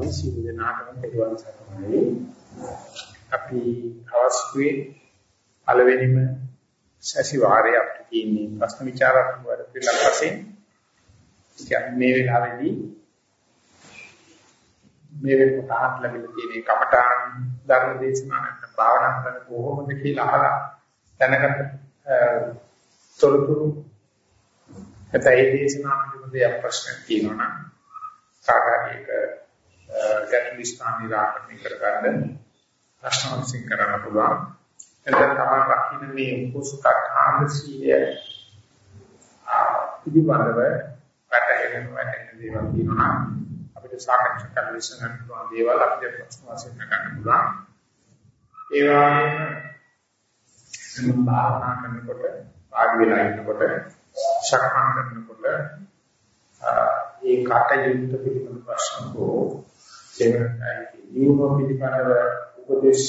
අවස්ථාවේ සියලු දෙනාටම පෙරවන් සරණයි. අපි අවස්ථුවේ පළවෙනිම සැසිවාරයේ අපිට තියෙන ප්‍රශ්න විචාරාත්මක වැඩ පිළිවෙලක් වශයෙන් කියන්නේ මේ වෙලාවේදී මේ වෙනකොට අහන්න ලැබිලා තියෙන කමඨාන් ධර්ම දේශනා නැත්නම් භාවනා කරන කොහොමද කියලා අහලා දැනගන්න තොරතුරු එතැයි දේශනා පිළිබඳව ප්‍රශ්න තියෙනවා නම් සාකච්ඡායක ගැටළු ස්ථාන නිරාකරණය කරගන්න ප්‍රශ්න වශයෙන් කරන්න පුළුවන්. එතන තමයි රකින්න මේ කුසකඨාන සීය පිළිබඳව වැටහෙන වැටෙන දේවල් තියෙනවා අපිට සාකච්ඡා කරන්න විසඳන්න පුළුවන් දේවල් අපිට ප්‍රශ්න වශයෙන් ගන්න පුළුවන්. ඒ වගේම භාවනා කරනකොට ආදි වෙලා ඉන්නකොට සක්මන් කරනකොට ඒ කටයුත්ත පිළිබඳ ප්‍රශ්න හෝ එවනයි නියම පිළිබඳව උපදේශ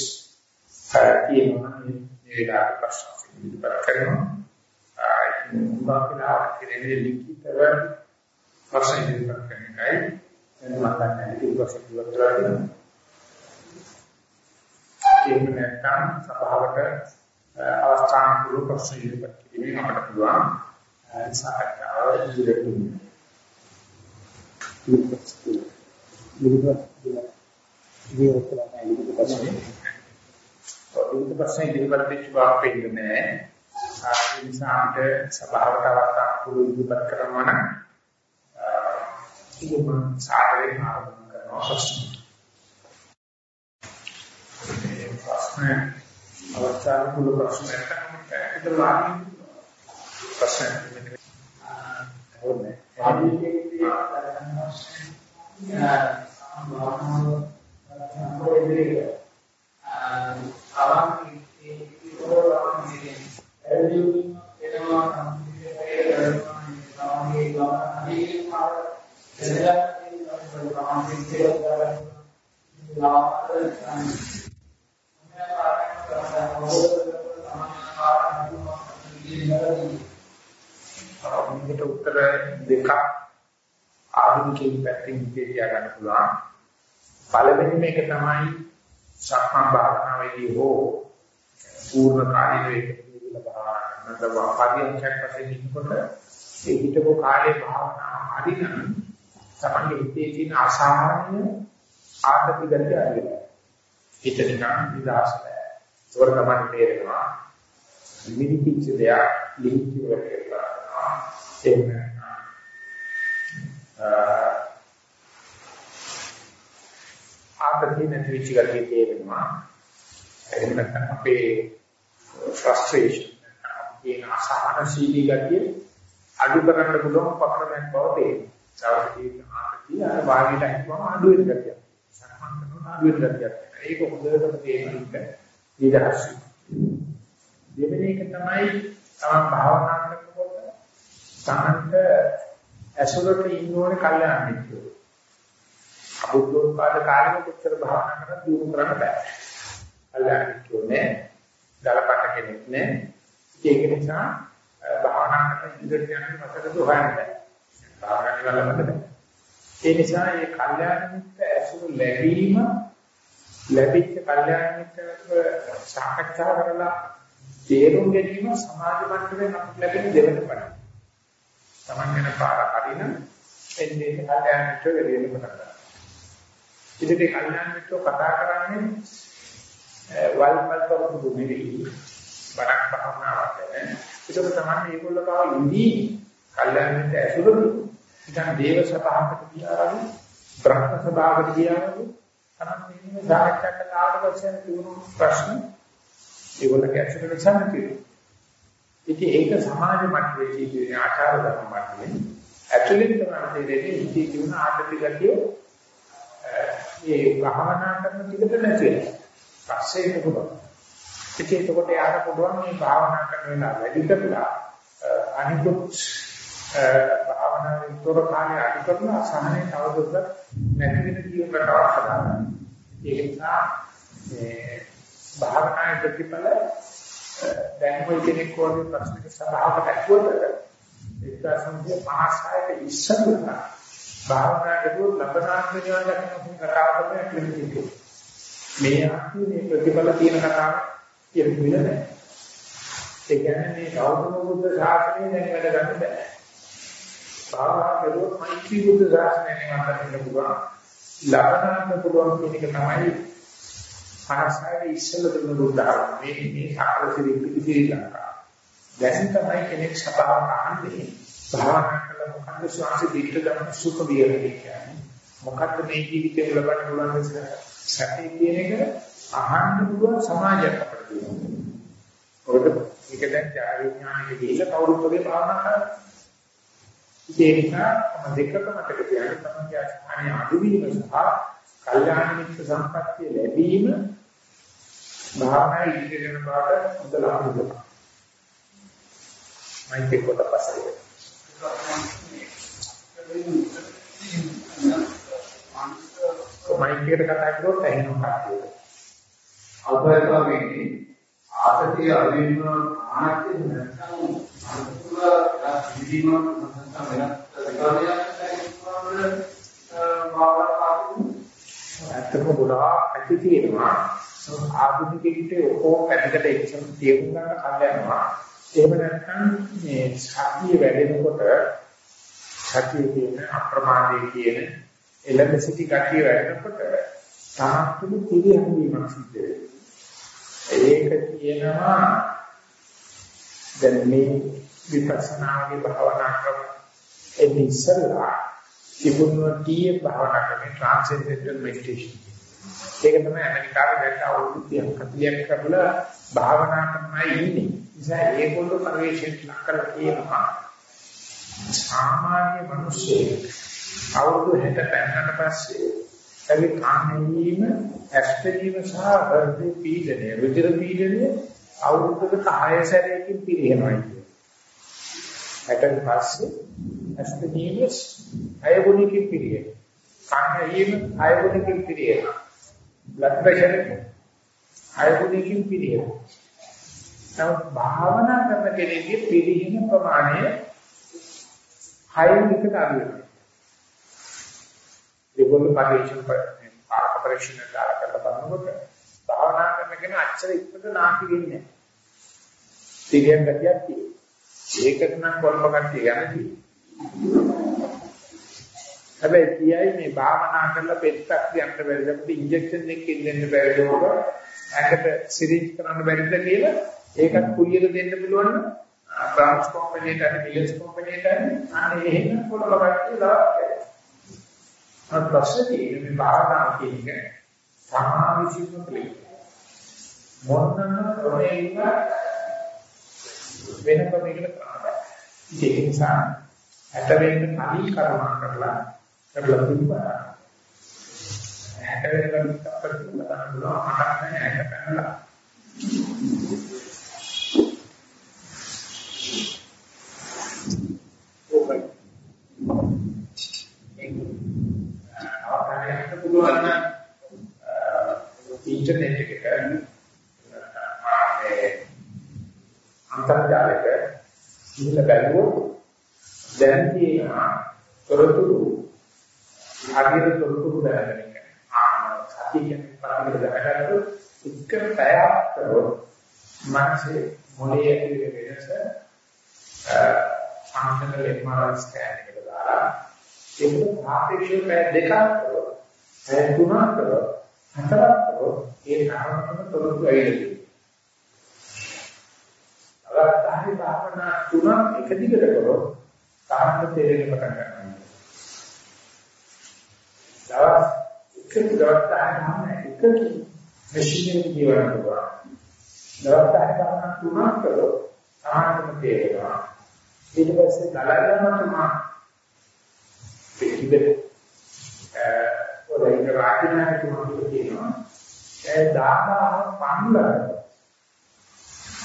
තියෙනවා මේ විලාස ප්‍රශ්න පිළිබඳව කරනවා. උදාහරණයක් කෙරෙන්නේ ලිඛිතව ප්‍රශ්න ඉදිරිපත් කරන එකයි. එන්න මම දන්නේ ඒක ප්‍රශ්න ඉදිරිපත් කරලා ඒක නැත්නම් සභාවට අවස්ථාන පුරු ප්‍රශ්න ඉදිරිපත් කිරීමෙන් අපට පුළුවන් සාකච්ඡාව ඉදිරියට යන්න ඉදිරිපත් ඉදිරියට කරන්න ඉදිරිපත් ප්‍රශ්නේ ඉදිරිපත් ප්‍රශ්නේ ඉදිරිපත් වෙච්ච බව පෙන්නන්නේ නැහැ. ඒ නිසා අපිට සභාවට අවස්ථා පුරු ඉදිරිපත් කරනවා නම් ඒක මම සාකච්ඡා ආරම්භ කරනවා ප්‍රශ්න. මේ ප්‍රශ්න අවස්ථාව පුරු ප්‍රශ්නයක් තමයි ඒක වාදී ප්‍රශ්න. ඕනේ. භාවනාව සම්පූර්ණයෙන්ම අවම ඒ ඉතෝරම් කියන්නේ එළියුම් එනවා සම්පූර්ණයෙන් කරනවා තමයි ගමන අධිකමාර එදලා සම්පූර්ණ මේකට උත්තර දෙකක් ආධුනිකයින් පැත්තෙන් ඉතිරියා ගන්න පුළුවන්. පළවෙනි මේක තමයි සක්මන් භාවනාවේදී හෝ පූර්ණ කාලීන වේදිකලා භාවනා කරනකොට පරියන්ඛයක් වශයෙන් ඉන්නකොට ඒ හිතකෝ කාලේ භාවනාව හරිනම් තමයි හිතේ තියෙන අසහනය ආතති ගතිය අඩුවෙනවා. හිත නිකන් නිදාස්ලයි. ඒක තමයි තේරෙනවා. මිනිත්‍ච දෙයක් ලිහිච්ච වෙලා එහෙම ආපති නැති වෙච්ච ගතිය තේරෙනවා. එහෙම නැත්නම් අපේ ෆ්‍රස්ට්‍රේෂන් අපේ අසහනශීලී ගතිය අඩු කරන්න පුළුවන් පක්‍රමයක් බව තේරෙනවා. සාර්ථකී ආපති අර වාගේට හිටවම අඩු වෙන ගතිය. සක්මන් කරනවා අඩු වෙන ගතියක්. ඒක හොඳටම තේරෙන්න ඊදහස්. දෙවෙනි එක තමයි තමන් භාවනා කරනකොට තමන්ට ඇසුරට ඉන්න ඕනේ කල්යාණ මිත්‍රයෝ. අබුද්ධෝත්පාද කාලෙක කොච්චර භාවනා කරත් දිනු කරන්න බෑ. කල්යාණ මිත්‍රයෝ නෑ. ගලපන්න කෙනෙක් නෑ. ඒක නිසා භාවනා කරන ඉඳිට යන මතකද හොයන්න බෑ. භාවනා කරන්න බෑ. ඒ නිසා මේ කල්යාණ මිත්‍ර ඇසුර ලැබීම ලැබිච්ච කල්යාණ මිත්‍රව සාකච්ඡා කරලා තේරුම් ගැනීම සමාජ මට්ටමේ අපිට ලැබෙන දෙවන පණ. Taman වෙන පාර හරින එන්නේ කල්යාණ මිත්‍ර වෙලෙන්න පටන් ගන්නවා. ඉතින් කල්යාණ මිත්‍රව කතා කරන්නේ වල්පල් කරපු නෙවෙයි බණක් භාවනාවක් නේ. ඒක තමයි මේගොල්ලෝ කාව ඉඳී කල්යාණ මිත්‍ර ඇසුරු ඉතින් දේව සභාවකට ගියාම බ්‍රහ්ම සභාවකට ගියාම තමයි මේ සාකච්ඡා කරලා පස්සේ තිබුණු ප්‍රශ්න ඒගොල්ලෝ ඇසුරු නිසා නැතිවෙයි. ඉතින් ඒක සමාජ මට්ටමේ කියන ආචාර ධර්ම මට්ටමේ ඇතුළෙන් තමයි තේරෙන්නේ ඉති කියන ආර්ථික ගතිය ඒ භාවනා කරන විදිහට නැති වෙනවා. පස්සේ ඒක පුළුවන්. ඉතින් ඒකට යාර පුළුවන් මේ භාවනා කරන වෙලාව වැඩි කරලා අනිකුත් භාවනාවෙන් තොර කාලය අඩු කරන අසහනේ තවදුරටත් නැති වෙන ජීවන රටාවක් හදාගන්න. ඒක නිසා මේ භාවනායේ ප්‍රතිඵල දැන් කොයි කෙනෙක් වගේ ප්‍රශ්නක සභාවකට ඇතුළත 1956 ඉස්සරලා භාවනා කරුවොත් ලබනාත්ම නිවන් දකින්න කතාව තමයි කියන්නේ. මේ ආත්මේ මේ ප්‍රතිඵල තියෙන කතාව කියන්නේ නෑ. ඒ කියන්නේ මේ ගෞතම බුද්ධ ශාසනය දැන් වැඩ ගන්න බෑ. භාවනා කරුවොත් මෛත්‍රී බුද්ධ ශාසනය නිවන් දකින්න පුළුවන්. ලබනාත්ම පුළුවන් කියන එක තමයි ආසාවේ ඉස්සල දුන්න බුද්ධාව. මේ මේ සාකල සිරිපි ඉතිරි ලංකා. දැන් තමයි කෙනෙක් සබාව අහන්නේ. භාවනා කළ මොකද්ද ශ්වාස දීර්ඝ ගමන සුඛ විහරණය කියන්නේ. මොකද්ද මේ ජීවිතේ ලබන්න පුළුවන් සැපේ කියන එක අහන්න පුළුවන් සමාජයක් අපිට තියෙනවා. ඔකට ඒක දැන් ජාවිඥානික දීලා කවුරුත් වගේ භාවනා කරනවා. ඒ නිසා දෙකක මතක තියාගන්න තමයි ආස්ථානයේ අඩුවීම සහ කල්යාණ මිත්‍ර සම්පත්තිය ලැබීම භාවනා ඉදිරියට බාට හොඳ ලකුණක්. මයික් එක කොට පස්සේ. මයික් එකට කතා කරොත් ඇහෙනවා කට්ටිය. අවබෝධ වෙන්නේ ආතතිය අදින්න ආනත්‍ය නැත්නම් අනුකූල විදීම නැත්නම් වෙනත් විකාරයක් ඇත්තම ගොඩාක් ඇති තියෙනවා ආධුනිකෙකිට ඔක්කොම පැත්තකට එක්සම් තේරුම් ගන්න කල් යනවා. එහෙම නැත්නම් මේ සතිය වැඩෙනකොට සතිය කියන අප්‍රමාදයේ කියන එලෙමසිටි ගතිය වැඩෙනකොට තාක්ෂණ පිළිහඳීමක් සිද්ධ වෙනවා. ඒක කියනවා දැන් මේ විපස්සනාගේ භාවනා ක්‍රම. එන්නේ ඉස්සල්ලා තිබුණු ටීයේ භාවනා ක්‍රමේ ට්‍රාන්සෙන්ඩෙන්ටල් මෙඩිටේෂන්. ඒක තමයි ඇමරිකාවේ දැන් අවුරුදු 30ක් 40ක් කරලා භාවනා කරනයි ඉන්නේ. නිසා ඒගොල්ලෝ පරිශ්‍රයට ලක් කරලා තියෙනවා. සාමාන්‍ය මිනිස්සෙක් අවුරුදු 60 පෙන්නට පස්සේ ඒ කාමීම, ඇස්තරීම සහ හෘද පීඩනය, රුධිර පීඩනය අවුරුද්දකට 6 සැරයකින් පිරිනවයි කියන්නේ. 60 පස්සේ ඇස්තරීමස් අයගුණිකින් පිරියෙන. කාමීම අයගුණිකින් පිරියෙන. Blood pressure අයගුණිකින් පිරියෙන. නමුත් භාවනා කරන කෙනෙක්ගේ පිළිහින ප්‍රමාණය හයින් එකට අඩු වෙනවා. ඒගොල්ලෝ පරිශන පරීක්ෂණ දාලා කරලා බලනකොට භාවනා කරන කෙනා අච්චර ඉක්මනට නාකි වෙන්නේ නැහැ. තිරියන් ගතියක් තියෙනවා. ඒකට නම් කොල්ප කට්ටිය යන්නේ. හැබැයි කියයි මේ භාවනා කරලා පෙත්තක් යන්න බැරිද? අපිට ඉන්ජෙක්ෂන් එකකින් දෙන්න බැරිද මොකද ඇඟට සිරින්ජ් කරන්න බැරිද කියලා ඒකත් කුලියට දෙන්න පුළුවන් නම් බ්‍රාන්ච් කම්පැනිට හරි මිලස් කම්පැනිට හරි අනේ එහෙම පොළොව කට්ටියලා අර ප්‍රශ්නේ තියෙන්නේ මේ භාවනා කියන එක සමාවිසිකම පිළිගන්න මොනනම් ක්‍රමයකින් වෙන ක්‍රමයකට කරන්න ඒක නිසා ඇත වෙන්න කලින් කර්ම කරලා කරලා තිබ්බා ඇත වෙන්න අපිට බලන්න පුළුවන් මට නැහැ ඇත පැනලා අවකාශයට පුළුවන් නම් ඉන්ටර්නෙට් එකක මේ අන්තර්ජාලයක ඉන්න බැලුවොත් දැන් තියෙනවා තොරතුරු හරියට තොරතුරු දැනගෙන ඉන්න. ආ සතිය කියන්නේ පරිදි දැනගන්නකොට එක පැයක් කරොත් මනසේ මොලේ ඇති වෙන වෙනස ෆන්ක්ෂනල් MRI ස්කෑන් එකට දාලා ඒක සාපේක්ෂව පැය දෙකක් කරොත් පැය තුනක් කරොත් හතරක් කරොත් ඒ තරමටම තොරතුරු ඇවිල්ලා අවස්ථාවේ භාවනා තුනක් එක දිගට කරොත් තාම තේරෙන්න පටන් ගන්නවා. දවස් එක දවස් ගන්න එක මැෂින් එකේ ජීවත් වෙනවා. දවස් ගන්න තුනක් කරොත් තාම තේරෙනවා. ඊට පස්සේ දලගම තමයි පිටිබෙ ඔය ඉන්න රාජ්‍යනායක තුමා කියනවා ඒ දාහම පන්වල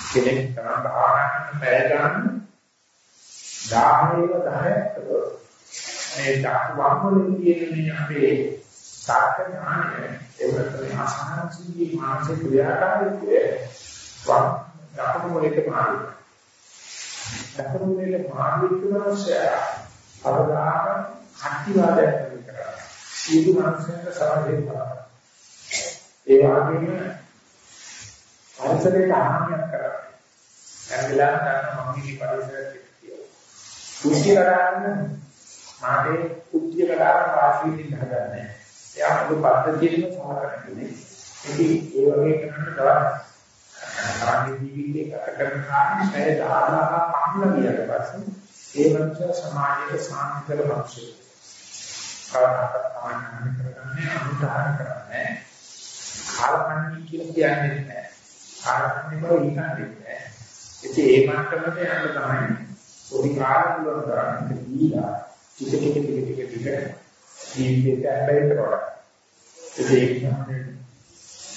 කෙනෙක් තමයි භාවනා කරන පැය ගන්න 10 10ක් මේ ධර්මවලින් කියන මේ අපේ සාර්ථක ඥානය ඒකට ආසන්නසී මානසික ක්‍රියාකාරීත්වය වා දකුණු මොලේට මාරු දකුණු මොලේට මාරු වෙනවස අවදාන අත්‍යවාදයක් කරනවා. සියලු මනුස්සයන්ට සමාදේ කරනවා. ඒ වගේම පරිසරයට හානියක් කරනවා. දැන් වෙලාවට ගන්න මම මේ පරිසරයට කියලා. කුස්සිය කරාගෙන මාගේ කුස්සිය කරාගෙන වාසියෙන් හදන්නේ. එයා මොකද පද්ධතියෙම සමහරකට ඉතින් ඒ වගේ කරන්න තවත් සාමාන්‍ය ජීවිතේ ගත කරන කාරණේ පැය 1000ක් පහළ ගියට පස්සේ ඒ මනුෂ්‍ය සමාජයේ සාන්තිකල මනුෂ්‍ය. කාරණාවක් සාමාන්‍ය කරගන්නේ අනුදාන කරන්නේ. කාලකන්ණි කියලා කියන්නේ නැහැ. කාලකන්ණි බව ඊගාන්නේ නැහැ. ඉතින් ඒ මාර්ගකට යන්න තමයි පොඩි කාලයක් වල කරන්නේ දීලා ටික ටික ටික ටික ටික ජීවිතයට ඇබ්බැහි කරනවා. ඒක තමයි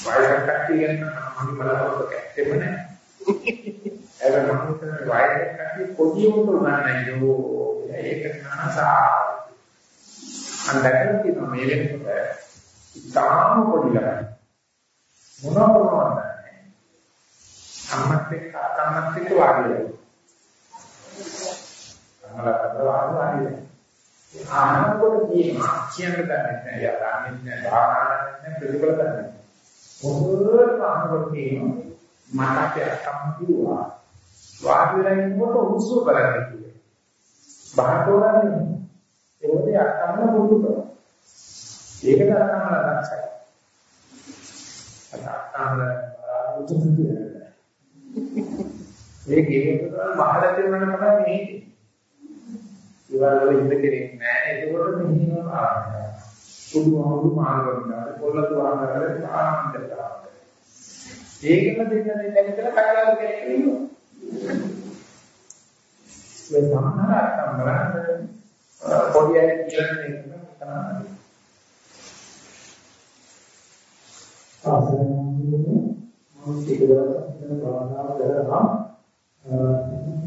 වයසක් කට්ටිය ගැන මම බලවත් කැත්තෙම නැහැ. ඒක මම හිතන්නේ වයසක් කට්ටිය පොඩියකට උනන්නේ නෝ ඒක නාසා. අන්දකලා තියෙනවා මේ වෙනකොට ඉතාම පොඩි ළමයි. මොනවා කරනවද? අම්මත් එක්ක අතම්මත් එක්ක වාඩිලා. අම්මලා වාඩිලා. ආනකොට කියනවා කියන්න දන්නේ නැහැ. යා දන්නේ නැහැ. භාවනා නැහැ ප්‍රතිඵල දන්නේ නැහැ. මොකද අහනකොට කියනවා මට අපේ අත්තම්ම කිව්වා වාඩි වෙලා ඉන්නකොට උත්සව කරන්න කියලා. බහතෝරන්නේ ඒකේ අත්තම්ම පුරුදු කරා. ඒකට අත්තම්ම ලක්ෂයි. අත්තම්ම උතුම් කියන්නේ. ඒ ගේකට මහල තිරුණා තමයි මේ. ඒවල් වල ඉන්න කෙනෙක් නැහැ. ඒකවල මෙහිම ආරම්භය. පුදුමවලු මාර්ගවල පොළොත් වහනවල ආනන්දට. ඒකම දෙන්නේ දැන් කියලා කයලාද කෙනෙක් ඉන්නවා. ඒ සමහර අත්ම්බරන් පොඩි අය කියලා දෙන්න තමයි. ආසනන්නේ මම ටික දවසක් භාවනාව කරනවා.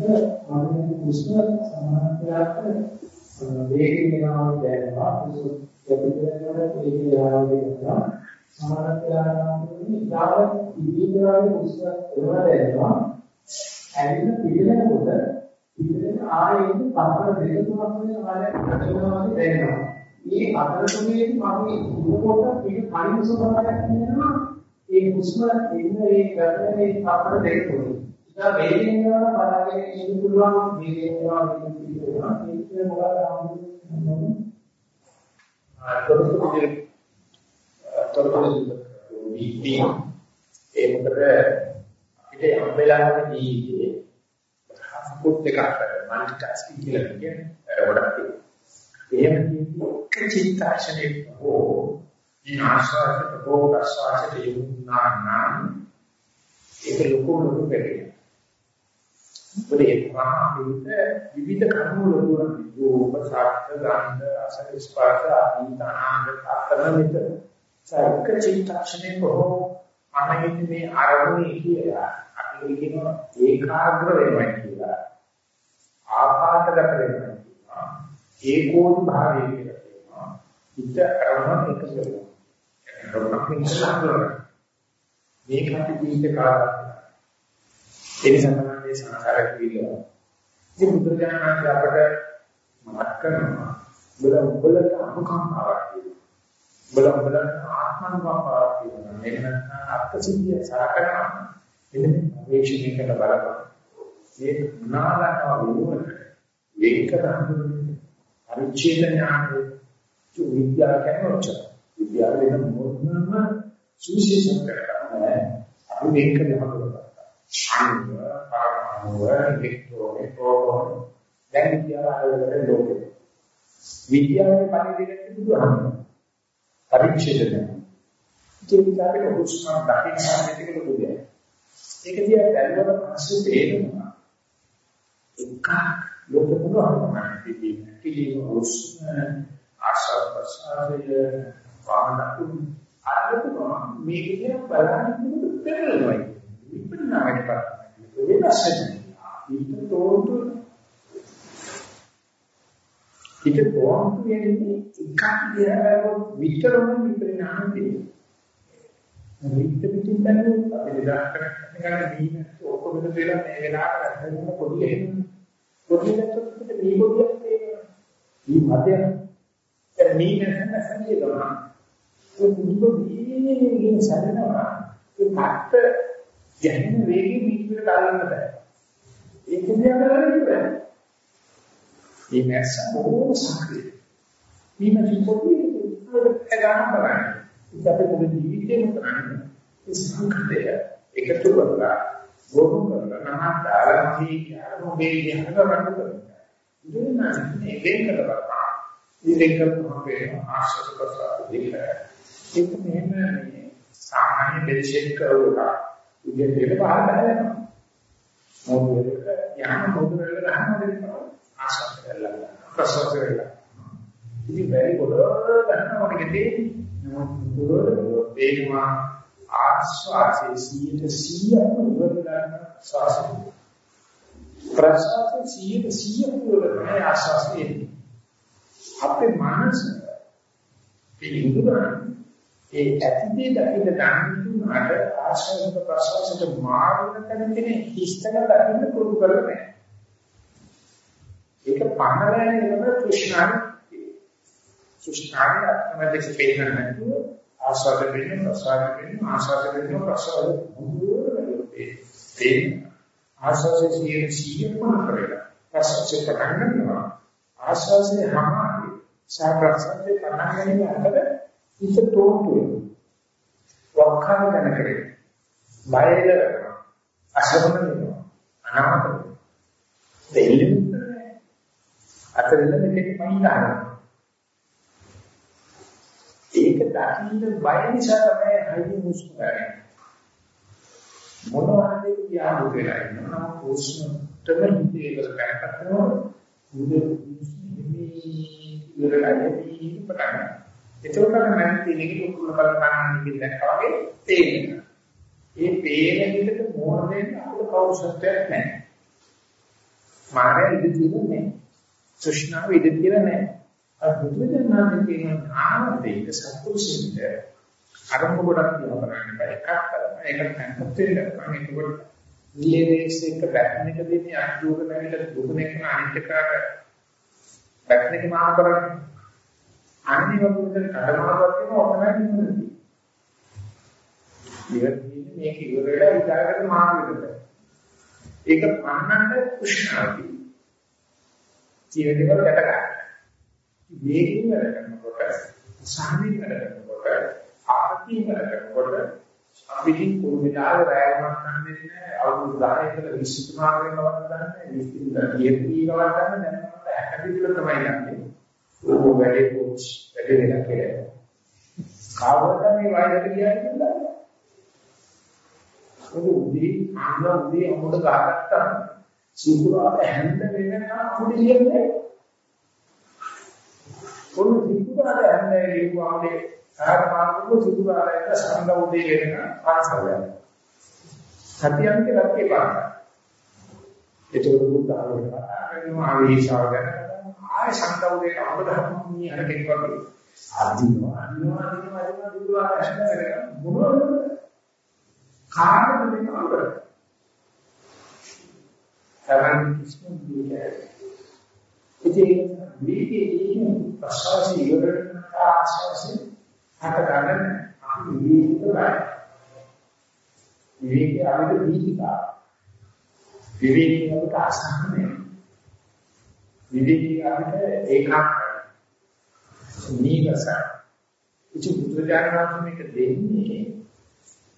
මම කුෂ්ණ සමානතරට වේගින් යනවා දැනනවා. ප්‍රතිපලකට ඒකේ ආරම්භය කරනවා සමානත්‍යානාන්තුනි ඊගාව ඉදිරියට උස්සන එවන දැනෙනවා ඇවිල්ලා පිළිවෙලකට පිළිවෙල ආයෙත් පහළ දෙක තුනක් වෙන කාලයක් ගතවෙනවා වගේ දැනෙනවා මේ අතර තුනේදී මම ඉන්නකොට පිට කලින් සුබයක් කියනවා ඒ හුස්ම එන්න ඒ ගතන ඒ පහළ දෙක තුනේ ඉතින් වේගෙන් යනවා බලාගෙන ඉන්න පුළුවන් වේගෙන් යනවා වේගෙන් පිළිවෙලනවා ඒක මොකක්ද ආවුනේ තොරතුරු විදිහට තොරතුරු වීදී ඒ මොකද අපිට යම් වෙලාවක ජීවිතේ හසුකුත් දෙකක් මල්ටි ටාස්කින් කියලා කියන්නේ ගොඩක් එහෙම කියන්නේ චිත්තාශනේ හෝ ඊනාශාසට හෝ ප්‍රසවාසයට යොමුනා නම් ඒක ලොකු ලොකු වෙන්නේ ඒ ප්‍රාණිත විවිධ කර්ම වල රූප සාක්ෂ ගන්ධ රස ස්පර්ශ ආදීනාංග අතරමිත සයික චිත්තක්ෂණේ බොහෝ අනිත් මේ ආරම්භයේ කියලා අපි කියනවා ඒකාග්‍ර වෙනවා කියලා. ආපාතගත වෙනවා කියනවා. ඒකෝන් භාවය කියලා කියනවා. හිත අරමුණ එක වෙනවා අරමුණක් ඉස්සරහට මේක අපි ජීවිත කාලයක්. ඒ නිසා තමයි මේ සංසාර කිරියව. ඉතින් බුදුරජාණන් වහන්සේ අපට මතක් කරනවා බල උඹලට අනුකම්පාවක් තියෙනවා. බල උඹලට ආත්මනුකම්පාවක් තියෙනවා. මේක නැත්නම් අත්සිද්ධිය සාකරනවා. එන්නේ වේශිකයකට බලපන්. මේ නාලකව වුණොත් වේක හඳුනන්නේ පරිච්ඡේද ඥානය විද්‍යාව කියනොත් විද්‍යාව වෙන මොනම සුවිශේෂ කරන්නේ අපි මේක දෙහකට අණුව, පරමාණුව, ඉලෙක්ට්‍රෝන, ප්‍රෝටෝන දැන් විද්‍යාව ආයතන ලෝකෙ. විද්‍යාවේ පරිදිකට බුදුහාමුදුරුවෝ. පරීක්ෂිතද. ඒ විදිහට හුස්ම දකින්න සම්පූර්ණ ලොකුදේ. ඒක දිහා බැලුවම පස්සේ තේරෙනවා. එක ලෝකෙ බුදුහාමුදුරුවෝ පිටින් කිලිම හුස්ම ආශා ප්‍රසාරය වාහනතු අරගෙන මේක දිහා බලන්න පෙරලනවා. විපරිණාමයට පත් වෙනස් වෙනවා. ඊට තෝරතු ඊට තෝරතු කියන්නේ එකක් දිහා විතරම විපරිණාම දෙන්නේ. විත්ත පිටින් බැලුවොත් අපි දෙදාස් කරන්නේ ගන්න මේ ඔක්කොම දෙලා මේ වෙලාවට හදන්න පොඩි එහෙම පොඩි දෙයක් මේ පොඩියක් තියෙනවා. මේ මතය දැන් මේ නැසන සැදී ගමන ඒ මුදුබ වීගෙන සැරෙනවා ඒ මත්ත ගැහෙන වේගෙ පිටිපිට ගලන්න බෑ. ඒක දිහා බලන්න බෑ. මේ මැස්ස බොහෝ සක්‍රිය. මේ මැස්ස පොඩි ඒක ගන්න බලන්න ඉතින් අපේ මොකද ජීවිතේම කරන්නේ ඒ සංකතය එකතු කරලා ගොනු කරලා නමක් දාලා මේ මොබේ යහන ගන්න කරනවා ඉතින් මේ වෙන්කල බලපන් ඉතින් කරපුවාම වෙනවා ආශ්‍රද ප්‍රසාර දෙක. ඒක මෙහෙම මේ සාමාන්‍ය බෙල්ෂෙක් කරලා ඉතින් ඒක පහල බහලනවා මොකද යහන මොකද වෙලා ගන්න දෙන්නවා ආශ්‍රද කරලා ප්‍රසාර කරලා. ඉතින් බැරි කොට ගන්නකොට ගෙතේ නමුත් වේගමා ආස්වාසේ 100ක් ඉවර ගන්න ශාසනය ප්‍රසාරයේ 100ක් ඉවර ගන්න ආස්වාසේ අපේ මනස පිළිඳුන ඒ ඇතිදේ දකින්න ගන්නුනාට ආශ්‍රද ප්‍රසවාසයට මාරුන තැනදී හිස්තන දකින්න පුරුදු කරලා ඒක පහරන්නේ නේද කෘෂ්ණාන සුෂ්ඨාන අත්මදෙක පේන්න නැතුව ආස්වාද වෙන්න ප්‍රසාර වෙන්න ආස්වාද වෙන්න ප්‍රසාර වෙන්න ආස්වාදයේ සියයම කරලා ප්‍රසාරේ පටන් ගන්නවා. ආස්වාදයේ හැමාරි සාප්‍රසද්දේ පටන් ගැනීම අතර හිත තෝන්තු වෙනවා වක්කාර දැන කරේ බයද අසරණ වෙනවා. අනාමත දෙල්ලෙන්න අතරින් මෙතෙක් මයිලා ඒක දකින්න බය නිසා තමයි හයිය මුස්ක ගන්න. මොනවද කියා මුදලා ඉන්නවා උස්මතම හිතේ කරකට කරනවා මුද ඉවරයි පටන්. ඒකෝට මම තියෙන්නේ කුකුල බලන්න කියන වගේ තේරෙනවා. ඒ පේන විදිහට මොන දෙන්න අපේ කෞශලයක් නැහැ. මානෙ ඉඳී තියෙන්නේ. සුෂ්ණාව ඉඳී තියෙන්නේ නැහැ. බුදුදහමේ තියෙන ආනන්දේක සත්පුරුෂින්ද අරමුණු ගොඩක් තියෙනවා කරන්න බෑ එකක් කරලා ඒකට තැන්පත් වෙන්න ඒක කොට නිලේදේශ එක බැටන් එක දෙන්නේ අනුදුක නැවිලා දුක නැකන අනිත් එකට බැටන් එක මාන කරන්නේ අනිත් වගේ කඩමාවක් වෙනවා ඔතනයි නෙමෙයි ඉතින් මේක ඉවර වෙලා විචාරකට මාන වෙනවා ඒක පන්නන්න කුෂ්ණාවි ජීවිතවල ගැට ගන්න. වේගින් වැඩ කරනකොට සාමින් වැඩ කරනකොට ආර්ථික වැඩ කරනකොට අපිටින් කුරුමිලාව රැයමක් ගන්නෙ නැහැ අවුරුදු 10 ඉඳලා 20 මාස වෙනවද දන්නේ 20 ඉඳලා 30 ගවන් ගන්න දැන් මම 60 විතර තමයි යන්නේ ඕක වැඩේ කොච් වැඩේ වෙලා කියලා. කවද මේ වයසට කියන්නේ නැහැ ඔය උදේ අන්න උදේ අමුඩ ගහගත්තා. සිකුරාට හැන්ද වෙනකම් කුඩි කියන්නේ? කොන්න සිකුරාට හැන්නේ ලියුවාගේ ආරමාරුක සිකුරාට සංග උදේ වෙන පාසල යනවා. සතියන්ගේ රැකේ පාන. ඒක බුද්ධ ආගම ආවිෂාව ගැන. ආය සංග උදේ අවබෝධය අර කෙනෙක් වගේ ආදීනවා අන්නවා අන්නවා අන්නවා දුරුවා ඇස්න කරගෙන මොනවද කාටද මේක අවබෝධ කරගන්න කිසිම දෙයක් ඉතින් මේකේ ප්‍රසවාසය ඉවරන ආශ්වාසය හට ගන්න අපි විවිධයි. විවිධ අපිට දීතිකා. විවිධ අපිට ආසන්නයි. විවිධ අපිට ඒකාකාරයි. නීගස. ඉතින් බුදුරජාණන් මේක දෙන්නේ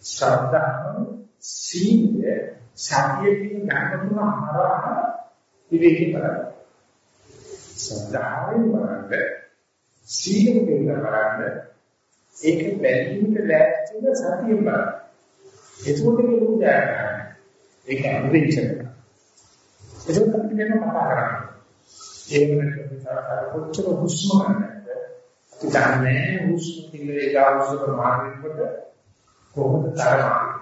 ශ්‍රද්ධාව සීලය සතිය කියන ධර්ම තුන හරහා විවේකී කරගන්න. සද්ධාවෙන් බලන්න සීලෙන් බලන්න ඒක බැලීමට ලෑස්තිව සතියෙන් බලන්න. එතකොට ඒක උදා ගන්න. ඒක අනුවිච්ච කරනවා. ඒක අපිට වෙන කතා කරන්නේ. ඒක වෙනකොට කොච්චර හුස්ම ගන්නද? අපි දන්නේ හුස්ම කිල්ලේ ගාවුසක මාර්ගෙකට කොහොමද තරමන්නේ.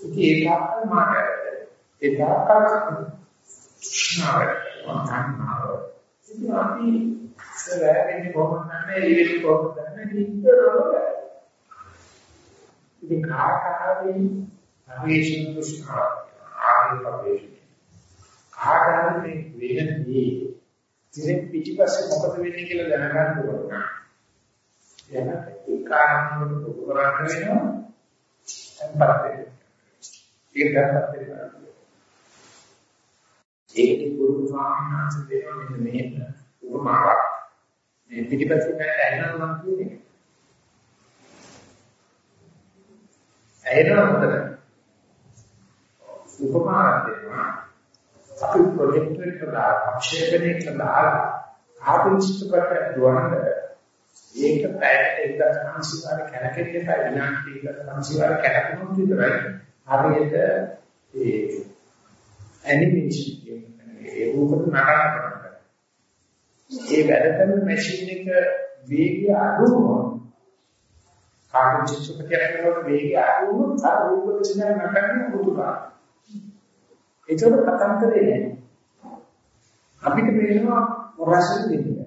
ඉතින් ඒකත් මාර්ගය. ඒකත් නාවය. මහානාවය. ඉතින් අපි සෑහෙන්නේ කොහොමද නැහැ ඉවෙන්නේ කොහොමද නැහැ නිතරම ඉතින් කාකාවේ අවිෂණ දුෂ්කර ආදී ප්‍රවේශය කාකාවේ වෙනදී ඉතින් පිටිපස්සේ මොකද වෙන්නේ කියලා දැනගන්න ඕන. එන ඒ කාරණාවල උපකරණ වෙනවා. එම්පතේ ඒක ගන්නත් ඒකේ ගුරු ස්වාමීන් වහන්සේ දෙනවා මෙන්න මේක. උපමාවක්. මේ පිටිපස්සෙන් ඇහෙනවා මම කියන්නේ. ඇහෙනවා හොඳට උපමාවක් දෙනවා. අපි ප්‍රොජෙක්ටර් එකට දාලා අක්ෂේපණය කළා ආපු චිත්‍රපට දුවනද ඒක පැයට 1500 වාර කැරකෙන්න බෑ විනාඩි 1500 වාර කැරකුණොත් විතරයි. හරියට ඒ ඇනිමේෂන් කියන්නේ ඒ රූපක නටන කරන්නේ ඒ වැඩ කරන මැෂින් එක වේගය අඩු වුණොත් කාටුන් චිත්‍රපටයක් කරනකොට වේගය අඩු වුණොත් අර රූපක දිහා නටන්නේ පුදුමයි ඒකට කතන්දරේ නෑ. අපිට පේනවා රසෙ දෙන්නේ.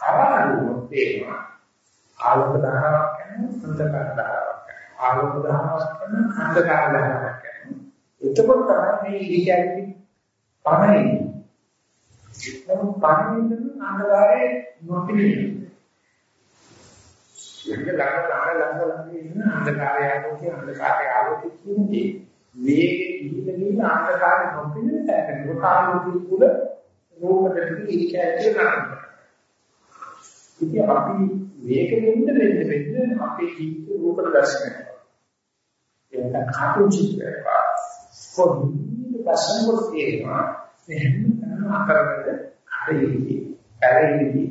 තරහලුව පේනවා. ආලෝක ධාරාවක් කරනවා අන්ධකාර ධාරාවක් කරනවා. ආලෝක ධාරාවක් කරනවා අන්ධකාර ධාරාවක් කරනවා. එතකොට තමයි මේ ඉලිකැලි පමණයි. නමුත් පමණින් අන්ධකාරයේ නොපිළිගන්නේ. ඒක ළඟ ළඟ ළඟ ළඟ ඉන්න අන්ධකාරය ආලෝකය අන්ධකාරය ආලෝකය කියන්නේ වේගෙ ඉහිල ගිහින් අන්ධකාරය නොපෙනෙන තැනක කාලෝකී කුල රූප දෙකේ ඉරිකැටේ ගන්නවා. ඉතින් අපි වේගෙන්න වෙන්න වෙන්න අපේ ජීවිත රූප දර්ශනය. ඒක කාටුන් චිත්‍රයක්. පොඩි දර්ශන කොට තියෙනවා. එහෙම තමයි අකරවල හරියදී. පැරෙන්නේ.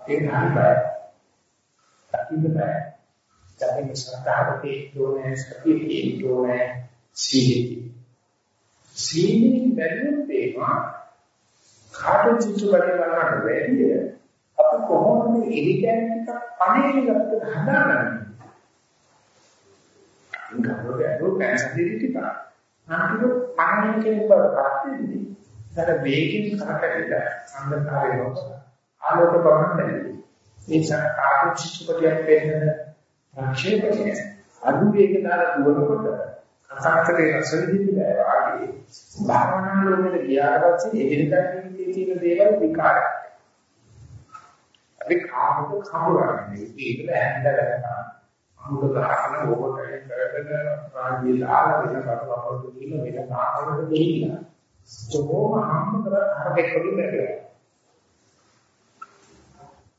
ඒක හරියයි. දකින්න බෑ. දැන් සත්‍යහතේ දෝනේ සතියේ දෝනේ සීලී. සීලී බැලුවොත් පේනවා කාට චිත්තපටි බලන්න බැරිය. අප කොහොමද ඉරිකැන් ටිකක් පණේ ගත්තද හදාගන්නේ? ගාවගේ රූපයන්දී ටිකක්. අන්තිම පණේ කියන බවට පත්වෙන්නේ. දැන් වේගින් කරකැවිලා අන්ධකාරය නොකර ආලෝක බලන්න බැහැ. මේ සකාට චිත්තපටියක් වෙන ප්‍රක්ෂේපණය අඩු වේගතාවල දුවනකොට අසංකතේ රස විඳින්න බෑ භාවනා ලෝකෙට ගියාට පස්සේ එදිනදා ජීවිතයේ තියෙන දේවල් විකාරයි. අපි කාමක කමුරන්නේ ඒක ඇඳලා අමුද ගහන ඕකට කරගෙන රාජ්‍ය ලාල වෙන බරපතල දින වෙන කාමකට දෙහිලා. චෝම ආම කර හරකෙක් වගේ බැලුවා.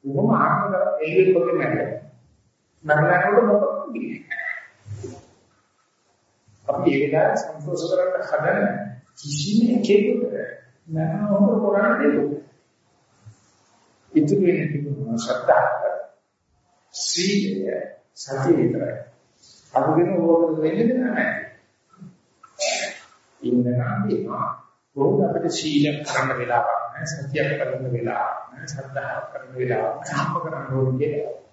උගම ආම කර එළියෙ වගේ නැගලා. නගලනකොට මොකක්ද අපි ඒ වෙලාවේ සන්තෝෂ කරන්න හදන කිසිම කෙනෙකුට නෑ හොර කරන්න දෙයක්. ඉතින් වෙන තිබුණා ශ්‍රද්ධාව සීලය සතිය විතරයි. අනුගෙන ඕක වෙන්නේ නැහැ. ඉන්නවා කියනවා කොහොමද අපිට සීල කරන්න වෙලාවක් නැහැ සතියක් කරන්න වෙලාවක් නැහැ ශ්‍රද්ධාවක් කරන්න වෙලාවක් නැහැ කරන්න ඕනේ කියලා.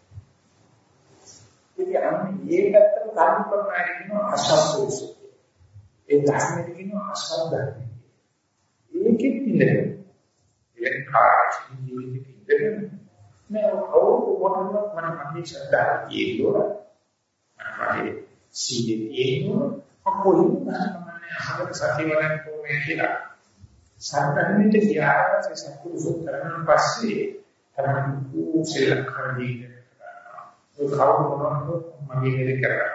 ඉතින් අන්නේ ඒකට කර්ම කරනවා කියන අසස්සෝස. ඒ ධර්මයේ කියන අසද්දර්ම. ඒකෙත් ඉන්නේ. ඒක කාර්ය ජීවිතේ ඉඳගෙන මේ කවුරු මොනවද මම අපි ශ්‍රද්ධාව කියනවා. මගේ සීලේ කියනවා. අපොයි මන්නේ අහකට සතිවලන් කොහේ කියලා. සාධනෙට ගියාට සත්පුරුෂ කරන පස්සේ තමයි ශ්‍රී ලංකාවේ ඒ කවුරු මොනවද මගේ වැඩ කරන්නේ.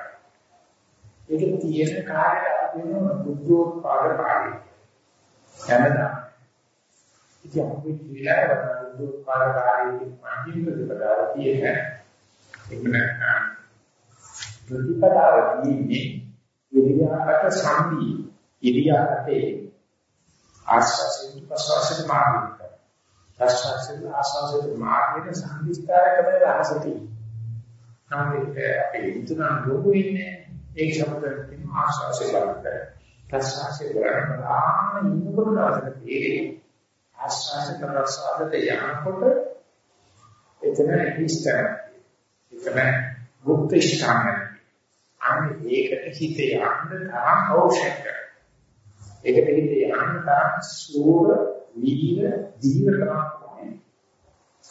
ඒක තියෙන කාර්යය අපි වෙන බුද්ධෝත්පාද කාර්යය. හැමදාම. ඉතින් අපි කියලා වන බුද්ධෝත්පාද කාර්යයේ මධ්‍යම ප්‍රතිපදාව තියෙන ඒක නැත්නම් ප්‍රතිපදාව කියන්නේ ඉරියාකට සම්පී ඉරියාකටේ ආස්වාසිත ප්‍රසවාසිත මාර්ගය. ආස්වාසිත ආස්වාසිත මාර්ගයේ සම්දිස්තරකම රහසතියි. නාමයට අපේ ඉතුරුන ලොකු ඉන්නේ ඒක සම්බන්ධ වෙන ආශාසය බලන්න. ප්‍රසආසය බලන්න ආන ඉන්නකොට දවසක තේරෙන්නේ ආශාසය ප්‍රසආසයට යනකොට එතන හිස්තර. එතන මුක්ත ස්ථානය. අන්න ඒකට හිතේ යන්න තරම් අවශ්‍යයි. ඒකට හිතේ යන්න තරම් සූර වීර දීර්ඝ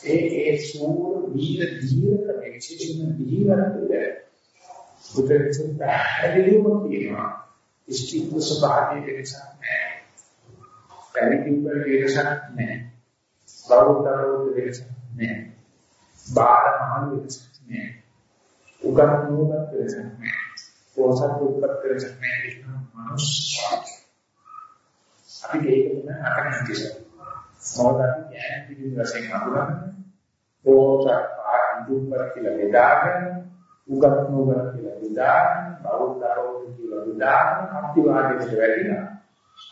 ඒ ඒ සූර වීර දීර්ඝ විශේෂම දීර්ඝ බුදුරජාණන් පැහැදිලිවම කියනවා ඉෂ්ටික ස්වභාවයේ වෙනසක් නැහැ. පැනිකින් වල වෙනසක් නැහැ. බෞද්ධවල වෙනසක් නැහැ. බාල මහලු වෙනසක් නෑ. උගත් නුගත් වෙනසක් නෑ. පොසත් උත්පත් වෙනසක් නෑ. ඒක මනුෂ්‍ය. අපි ඒක තමයි අකරණ කියන්නේ. මොකද ඥාන පිළිවෙල වශයෙන් හඳුනන්නේ පොසත් ආන්දුපර කියලා බෙදාගෙන උගත් නුගත් කියලා බෙදාගෙන බෞද්ධ බෞද්ධ කියලා බෙදාගෙන අත්‍යවාදයට වැඩිලා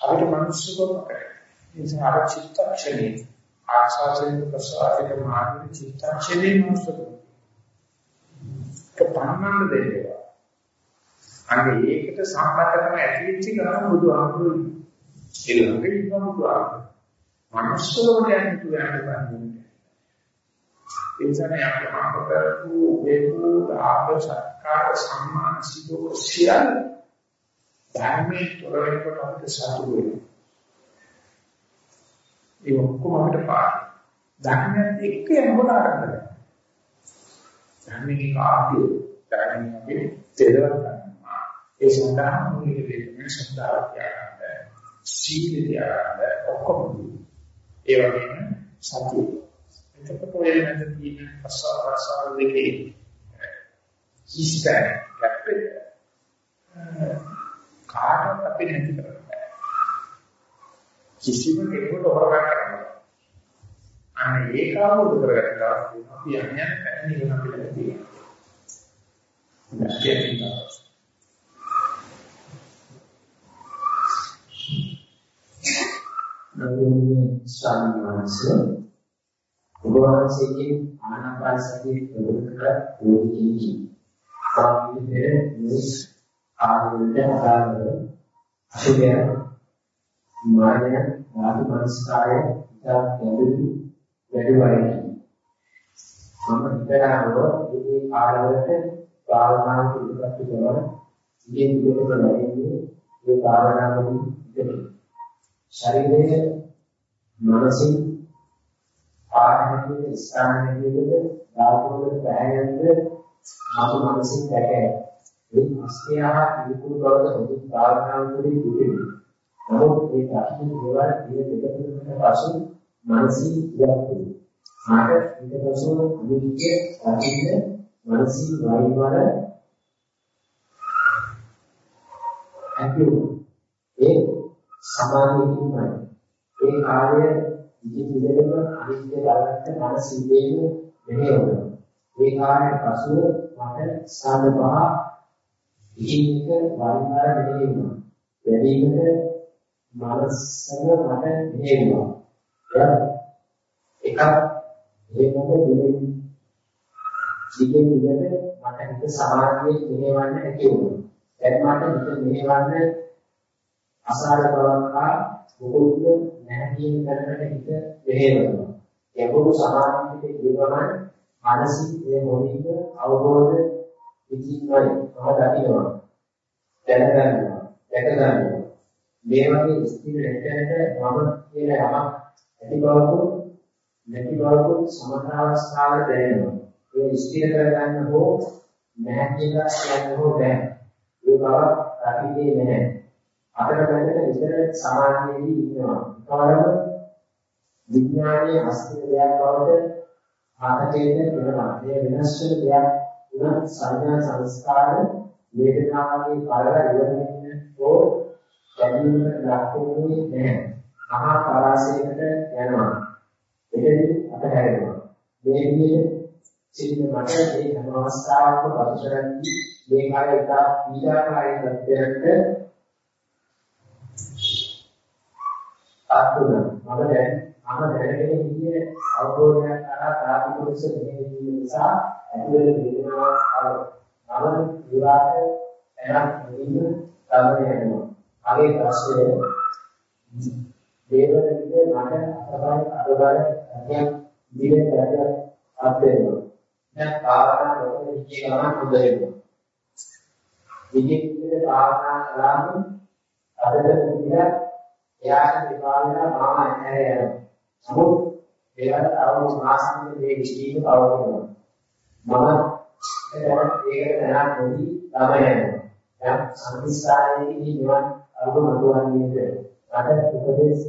අපිට මනුෂ්‍යකම කරේ. ඒ නිසා අර චිත්තක්ෂණේ ආශාසයෙන් ප්‍රසාරයෙන් මාර්ග චිත්තක්ෂණේ මනුෂ්‍යකම. කපන්නන්න දෙන්නවා. අන්න ඒකට සම්බන්ධකම ඇති වෙච්ච ගමන් බුදුහාමුදුරුවෝ ඊළඟට ඉන්න බුදුහාමුදුරුවෝ මනුෂ්‍යලෝකයට යන්න පුළුවන්. ඒ නිසා අපි මාක කරපු වේපු ආභ සත්කාර සම්මාන සිදෝ සියල්ල ධර්මයේ තොරවෙනකොට අපිට සතුටු වෙනවා. ඒ ඔක්කොම අපිට පාර. ධර්මයෙන් එක්ක යනකොට ආරම්භ ධර්මයේ කාර්යය ධර්මයෙන් අපි තේරුම් ගන්නවා. ඒ සඳහා මූලික දෙයක් ශ්‍රද්ධාව තියාගන්න. සීල තියාගන්න ඔක්කොම. ඒ වගේම සතිය. එතකොට ඔය නැද තියෙන අසාර අසාර දෙකේ ඉස්තර ගැප්පේ කාටවත් අපි නැති කරන්නේ කිසිම කෙනෙකුට හොරගන්න කරන්න අන්න ඒක අවබෝධ කරගන්නවා අපි යන්නේ පැන නිවන අපිට තියෙනවා නැතිවෙනවා ගෞරවනීය ස්වාමීන් වහන්සේ ඔබ වහන්සේගේ ආනාපාන සතිය ප්‍රවෘත්ත යෝගී කාමිතේ මිස් ආරෝණ්‍ය ආරව අසුභය මානය ආදි මනස්කාය ඉතා ගැඹුරු වැඩි වයි මම හිතනවා මේ කාලවලට භාවනා පිළිපැති කරන ඉතින් දුක නැන්නේ මේ භාවනාවකින් ඉතිරි ශරීරයේ මනසින් ආහාරයේ ස්ථානයේද ධාතුවල පැහැයෙන්ද මතු මනසින් දැකේ. මේ අස්තියහ පිළිකුල් බවද හොඳ භාවනාවකදී දුකේ නමුත් මේ ප්‍රශ්න දේවල් මේ දෙකකට පසු මනසින් ඉයක් මාට ඊට පසු අනිත්‍ය අනිත්‍ය මනසින් වයිවර ඇති ඒ සමාධියකින්මයි ඒ කාර්ය ඉති පිළිවෙලම අනිත්‍ය බලන්න මනස ඉදීම මෙහෙවනවා ඒ කාර්ය පසුව මට සාධපහ ඉතික වරිණාර මෙහෙවනවා වැඩිමට මනසම මට මෙහෙවනවා එකක් ඒකම දෙන්නේ ඉතින් ඉතින් මට හිත සමාධියේ මෙහෙවන්න හැකි වුණා දැන් මට හිත මෙහෙවන්න අසාර බවක් හා මොකුත් නැහැ කියන තැනකට හිත වෙහෙරනවා. ගැඹුරු සමාධියට කියවම මානසික මේ මොනික අවබෝධ ඉතිමයි මම දකිනවා. දැනගන්නවා. දැකගන්නවා. මේ වගේ ස්ථිර රැකෙන්න මම කියන යමක් ඇති බවකුත් නැති බවකුත් සමතාවස්ථාවල දැනෙනවා. ඒ ස්ථිර කරගන්න හෝ නැහැ කියලා කියන්න හෝ බෑ. ඒ බව දකින්නේ නැහැ. අපිට බැලුවට විතර සමාධියේදී ඉන්නවා. ඒකවලම විඥානයේ අස්තිර දෙයක් බවට ආතකයෙන් වෙනවා. මේ වෙනස් වෙන දෙයක් උන සංඥා සංස්කාර වේදනාවේ බලල ඉවරෙන්න හෝ දැනීමකට ලක්වෙන්නේ නැහැ. මහා පරාසයකට යනවා. එතෙන් අතහැරෙනවා. මේ විදිහට සිටින මට මේ හැම අවස්ථාවකම පරිසරදී මේ කාය ඉතා පීඩාකාරී තත්ත්වයකට අත්තුන මම දැන් මම දැනගෙන ඉන්නේ අවබෝධයක් කරා ප්‍රාතිපොක්ෂ මෙහෙය නිසා ඇතුළේ වේදනාවක් අර මම විවාහ එනක් නිදින තමයි යනවා. අගේ ප්‍රශ්නය දේවදත්තේ මට අතබල අතබල අධ්‍යයක් දිවේ කරගෙන අත්දෙනවා. දැන් භාවනා නොකර ඉන්නේ ගමන් හොඳ වෙනවා. ඉතින් ඉතින් භාවනා කළාම අදට විදිහට එයාට විපාක වෙනවා මාම ඇහැර යනවා. නමුත් ඒකට අවුරුදු මාසෙකින් මේ විශ්ීක පවතිනවා. මම ඒකට දැනක් නොදී තමයි යනවා. දැන් සංස්කාරයේදී නිවන් අරුම මතුවන්නේද? මට උපදේශ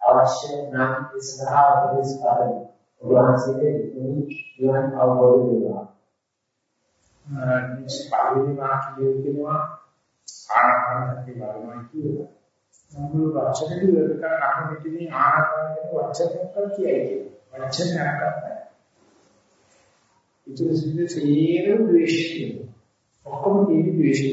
අවශ්‍ය නම් ඒ සඳහා උපදේශ කරමි. වහන්සේගේ නිවන් අවබෝධ වෙනවා. පළවෙනි වාක්‍යයේ කියනවා ආනාපානසති වර්ණයි කියලා. නමුත් වචන විවර කරන අහමිටින් ආනාපානයේ වචනයක් කියයි. වචනයක් නැහැ. ඉතින් සිද්ධ සියලු ද්වේෂය. ඔක්කොම තියෙන ද්වේෂය.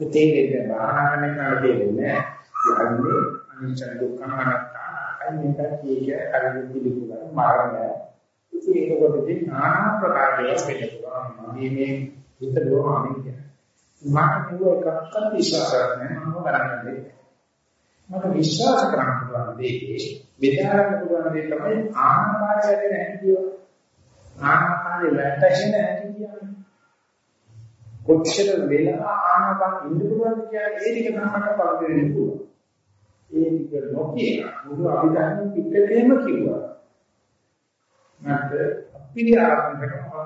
මේ තේරෙන්නේ බාහනකනේ කරදෙන්නේ නැහැ. යන්නේ අනිච්ච දුක්ඛ අනාත්ම අයින් එක කිය කිය කරගෙන පිළිගන්න මරණය. ඉතින් ඒකවලදී নানা ප්‍රකාර දේවල් වෙන්න පුළුවන්. මගේ මේ හිත ලෝහාමින් කියන්නේ. මම කිව්ව එකක්වත් විශ්වාස කරන්නේ මම කරන්නේ. මට විශ්වාස කරන්න පුළුවන් දේ බෙදාගන්න පුළුවන් දේ තමයි ආනාපානය ගැන හැකියෝ. ආනාපානේ වැටෙන්නේ නැහැ කියන්නේ. කොච්චර වෙලා ආනාපාන ඉන්න පුළුවන්ද කියන්නේ ඒ ටික තමයි මට පරිදි වෙන්න පුළුවන්. ඒ ටික නොකිය මුළු අභිධර්ම පිටකේම කිව්වා. මට අපිරි ආරම්භ කරනවා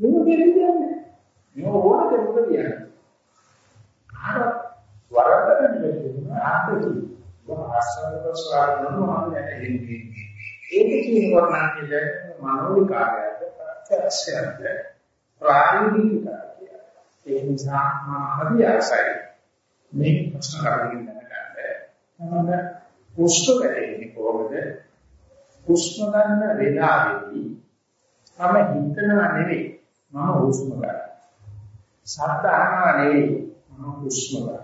මොකද කියන්නේ? මේ ඕන දෙයක් කියන්නේ. අර වරදගෙන දෙන්න ආපති. ආශ්‍රව ප්‍රසාර නොමහන්නේ එන්නේ. ඒක කියනවා නම් කියන්නේ මනෝවිකාරයද ප්‍රත්‍යක්ෂයද ප්‍රායෝගික කාර්යය. ඒ නිසා මම අභියාසයි මේ ප්‍රශ්න කරගෙන දැනගන්න. මම පුෂ්ඨ කරන්නේ කොහොමද? පුෂ්ඨ ගන්න වේලාවේදී මම හිතනවා නෙවෙයි මම හුස්ම ගන්න. ශබ්ද අහනවා නෙවෙයි මම හුස්ම ගන්න.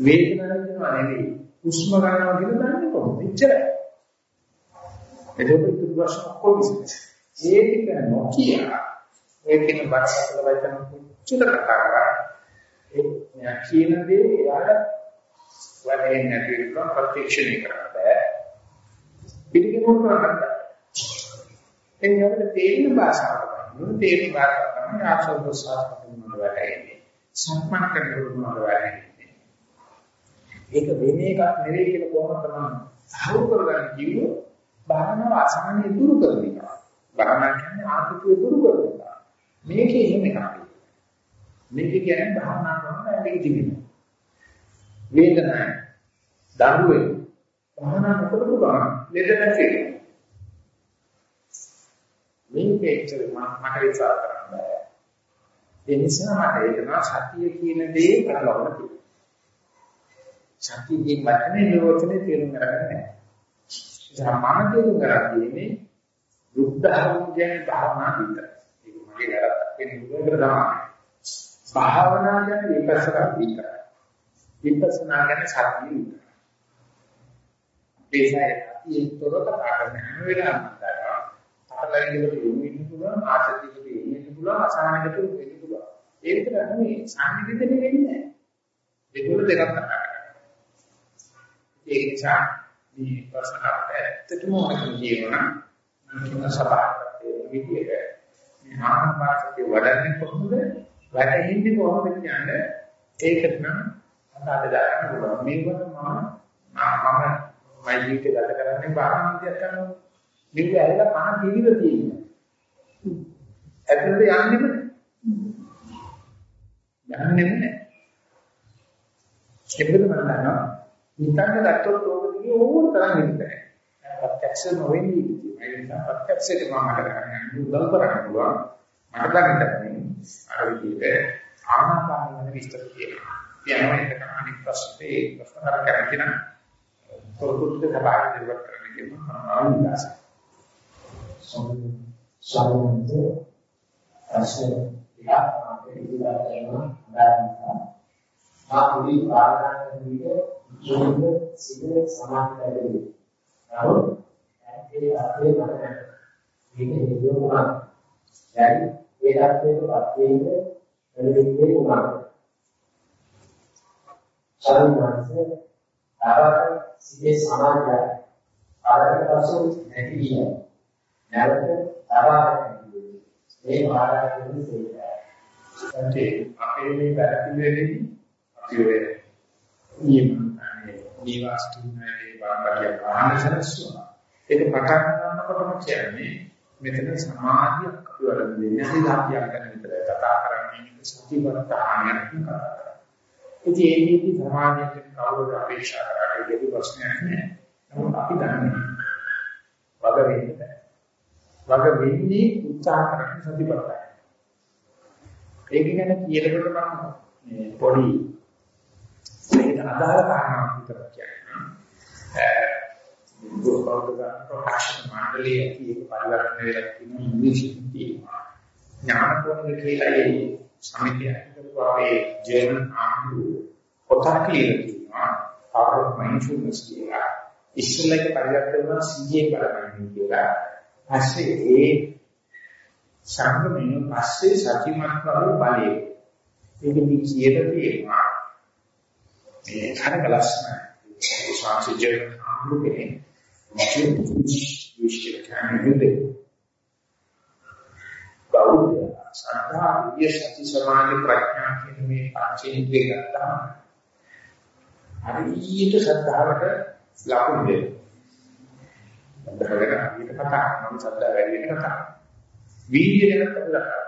වේදනාවක් දෙනවා නෙවෙයි හුස්ම ගන්නවා කියලා දන්නේ කොහොමද? එච්චරයි. ඒක දුර්වශ කොහොමද? ඒ ටික නොකිය ඒකෙන් වරසකල වචන කුච්චල කතා කරා. ඒ කියන දේ එයාට වැඩේ නැති වෙනවා ප්‍රත්‍යක්ෂණය කරන්න බෑ. පිටිකමුත් කරන්න බෑ. එන්නේ තේරෙන භාෂාවක්. මොන තේරෙන භාෂාවක් තමයි ආශ්‍රව ප්‍රසආරකට මොන වැඩන්නේ. සම්මන් කරනකොට මොන වැඩන්නේ. ඒක වෙන එකක් නෙවෙයි කියලා කොහොමද තමයි හවු කරගන්න කිව්වොත් භාවනාව අසහනිය දුරු කරන එක. භාවනාව කියන්නේ ආත්මිය දුරු කරන එක. මේකේ එහෙම එකක්. මේක කියන්නේ භාවනා කරන ඇලෙක තිබෙනවා. වේදනාව දරුවේ භාවනා නොකරපු ගමන් ලෙඩ නැති වෙනවා. මේක ඇත්තට මට විචාර කරන්න බෑ. ඒ නිසා මට ඒකනවා සතිය කියන දේ කරලවන්න තියෙනවා. සතියේ වචනේ නිරෝධනේ තේරුම් ගන්න නැහැ. ධර්මාන තේරුම් ගන්න තියෙන්නේ බුද්ධ ධර්ම කියන්නේ භාවනා විතරයි. ඒක මගේ වැරද්දක් වෙන විදිහට තමයි. භාවනා කියන්නේ විපස්සනා විතරයි. විපස්සනා කියන්නේ සතිය විතරයි. ඒසයි ඒතර කතා කරන හැම වෙලාවෙම දන්නවා. අහලරියකට යොමු වෙන්න පුළුවන්, ආශතියකට යොමු වෙන්න පුළුවන්, අසහනකට යොමු වෙන්න පුළුවන්. ඒ විතර නෙමෙයි සංනිවිදනය වෙන්නේ නැහැ. දෙකවල දෙකක් කතා කරනවා. ඒ නිසා මේ ප්‍රශ්න ඇත්තටම මොකක්ද කියනවා නම් සබාවේ විදියට මේ ආනාපානසතිය වඩන්නේ කොහොමද? වැටෙන්නේ කොහොමද කියන්නේ ඒකට නම් අදාළ දාන්න පුළුවන්. මේකට මම මම මයි ජීවිතය ගත කරන්නේ බාහනාන්තියක් කරනවා. මේක ඇවිල්ලා කන කිවිල තියෙනවා. ඇතුළට යන්නෙම යන්නෙම නැහැ. ඒකද මම දන්නවා. නිකන් ගත්තොත් ඕක දිගේ ඕන තරම් ඉන්නේ. ප්‍රත්‍යක්ෂ නොවෙන්නේ ඉතින්. ඒ නිසා ප්‍රත්‍යක්ෂයට මම මට කරන්නේ උදව් කරන්න පුළුවන්. මට දැනගන්න අර විදිහට ආනාපාන ගැන විස්තර කියනවා. කියනවා ඒක අනිත් ප්‍රශ්නේ ප්‍රශ්න කරගෙන කියන තොරතුරු දෙක බාහිර දෙයක් කරන්න කියනවා. ආනිදාස. සම්මත ප්‍රශ්න ටිකක් අපේ ඉදිරියට එනවා. දැන් මා පුරි පාරායන විදිහට ජීවිත සිදුව සමාන්තරයි. නමුත් ඒ අපේ මන මේක හේතුණා. දැන් ඒ ධර්මයකපත් වෙන්නේ එළියේ උනා. සම්මානසේ ආරාධන සිදේ සමාජය ආරාධන පසු නැති විය. නැවත ආරාධන මේ ආරාධන ඒ අපේ මේ වැඩපිළිවෙලෙදී අපි ඔය නියම නිවාස තුනේ වාක්‍යය ආහන සරස්වා ඒක පටන් ගන්නකොටම කියන්නේ මෙතන සමාධියක් අපි වලද දෙන්නේ සිතාපියක් ගැන විතර කතා කරන්නේ සතිපට්ඨානයක් කතා කරන්නේ. ඉතින් ඒ නීති සමාධියෙන් කවුරුද අපේක්ෂා කරන්නේ ඒක ප්‍රශ්නයක් නෑ. නමුත් අපි දන්නේ වග වෙන්න බෑ. වග වෙන්නේ උත්සාහ කරන සතිපට්ඨාන. ඒක ගැන කියනකොට මම මේ පොඩි ඒකට අදාළ කාරණාවක් විතරක් කියන්නම්. බුද්ධබෞද්ධ ප්‍රකාශන මණ්ඩලයේ කීක පරිවර්තන වෙලා තියෙන ඉංග්‍රීසි තියෙනවා. ඥානපෝණික කියලා ඒ සමිතිය හිටපුවා ඒ ජර්මන් ආණ්ඩුව පොතක් ලියලා තියෙනවා. power of mindfulness කියලා. ඉස්සෙල්ලක පරිවර්තන වුණා 100 බලන්න කියලා. පස්සේ ඒ සංගමයෙන් පස්සේ සතිමත් බව බලය. ඒක මේ කියලා තියෙනවා. මේ කරකලස්න ස්වාමීජි ආමුකේ මුචින් විශ්ිෂ්ඨ කන්නේ බෞද්ධ සත්‍තා විද්‍ය සති සමාධි ප්‍රඥා කියන මේ පංචේන්ද්‍රිය ගත්තාම හරියට ශ්‍රද්ධාවට ලකුණු දෙන්න. ශ්‍රද්ධාවට හරියට කතා කරනවා ශ්‍රද්ධාව වැඩි වෙන කතා. වීර්ය ගැන කතා කරනවා.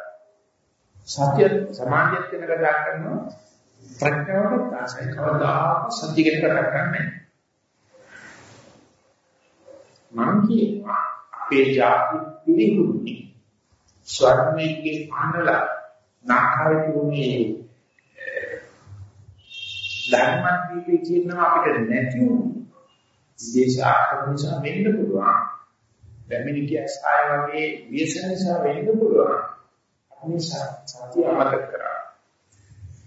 සත්‍ය සමාධියත් වෙන කතා කරනවා. ප්‍රඥාවට තාසයි කවදාක සත්‍ය ගැන කතා කරන්නේ මම කියනවා අපේ ජාති පිළිගුණි ස්වර්ණයේ අනලා නාකාරිතුනේ ධර්මන් දීපේ කියනවා අපිට නැති වුණේ. විදේශ ආක්‍රමණ නිසා වෙන්න පුළුවන්. පැමිණි කියස් ආය වගේ විශේෂ නිසා වෙන්න පුළුවන්. අපි සත්‍ය අමතක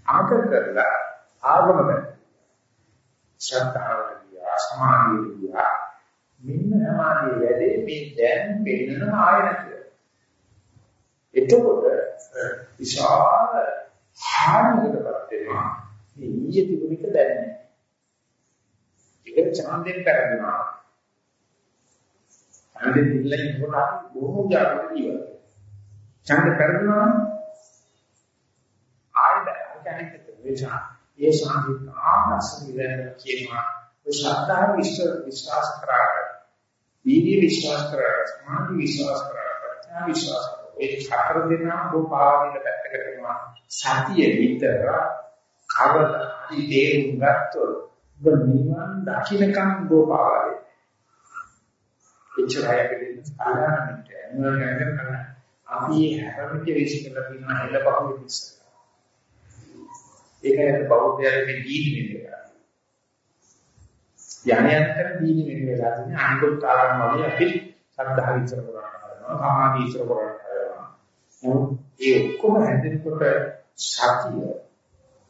කරා අමතක කරලා ආගමද ශ්‍රද්ධාවට ගියා සමාධියට ගියා මෙන්න සමාධිය වැඩේ මේ දැන් පෙන්නන ආයතනය එතකොට විශාල හානියකටපත් වෙනවා මේ ඊයේ තිබුණික දැනෙන්නේ. ඒක ඡන්දෙන් කරගෙනවා. ඡන්දෙන් දිල්ලෙන් කොට බොහෝ ජාතක ජීවත්. ඡන්ද කරගෙනවා ආයෙත් කැනෙකට වෙචා. ඒ සාහිත්‍ය ආනසනිලෙන් කියනවා ඔය ශ්‍රද්ධාව විශ්වාස කරා. වීර්ය විශ්වාස කරා. සමාධි විශ්වාස කරා. ප්‍රඥා විශ්වාස කරා. ඒ හතර දෙනා බොපාවිල පැත්තකට වෙනවා. සතිය විතර කවදාහරි තේරුම් ගත්තොත් ඔබ නිවන් දකින්නකම් බොපාවලේ. එච්චරයි අපිට සාධාරණට අනුරගෙන කරන්න. අපි හැරමිට විශ්කල පිනා හෙළ බහුවේ ඉස්සර. ඒකයි බෞද්ධයන්ගේ දීනි වෙන්නේ. යණයන්තර දීනි වෙන්නේ වෙලා තියෙන අනිකුත් කාරණා වලින් අපි සද්ධා විචාර කරනවා. සමාධි විචාර කරනවා. ඒ ඔක්කොම හැදෙනකොට සතිය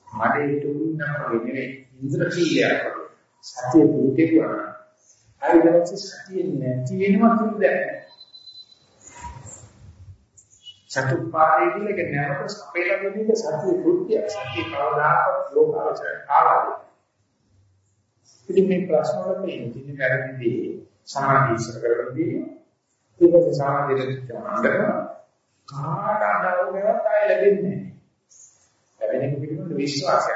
මඩේ තුනක් නෙවෙයි ඉන්ද්‍රකීලයක් සතිය පිටේනවා ආයතනයේ සතිය නැති වෙනවා කියන්නේ චතුප්පාදයේ කියලා නැවත සපේලා දෙන්නේ සතිය කෘත්‍ය සතිය කවදාකවත් ලෝකාවචරය ආවාද ඉතින් මේ ප්‍රශ්න වල තියෙන වැරදිදී සමාධි ඉස්සර කරගන්නදී ඊපස්සේ සමාධියට ගන්නවා කාට අදාළවවත් ආය ලැබෙන්නේ නැහැ. ලැබෙන එක පිළිබඳ විශ්වාසය.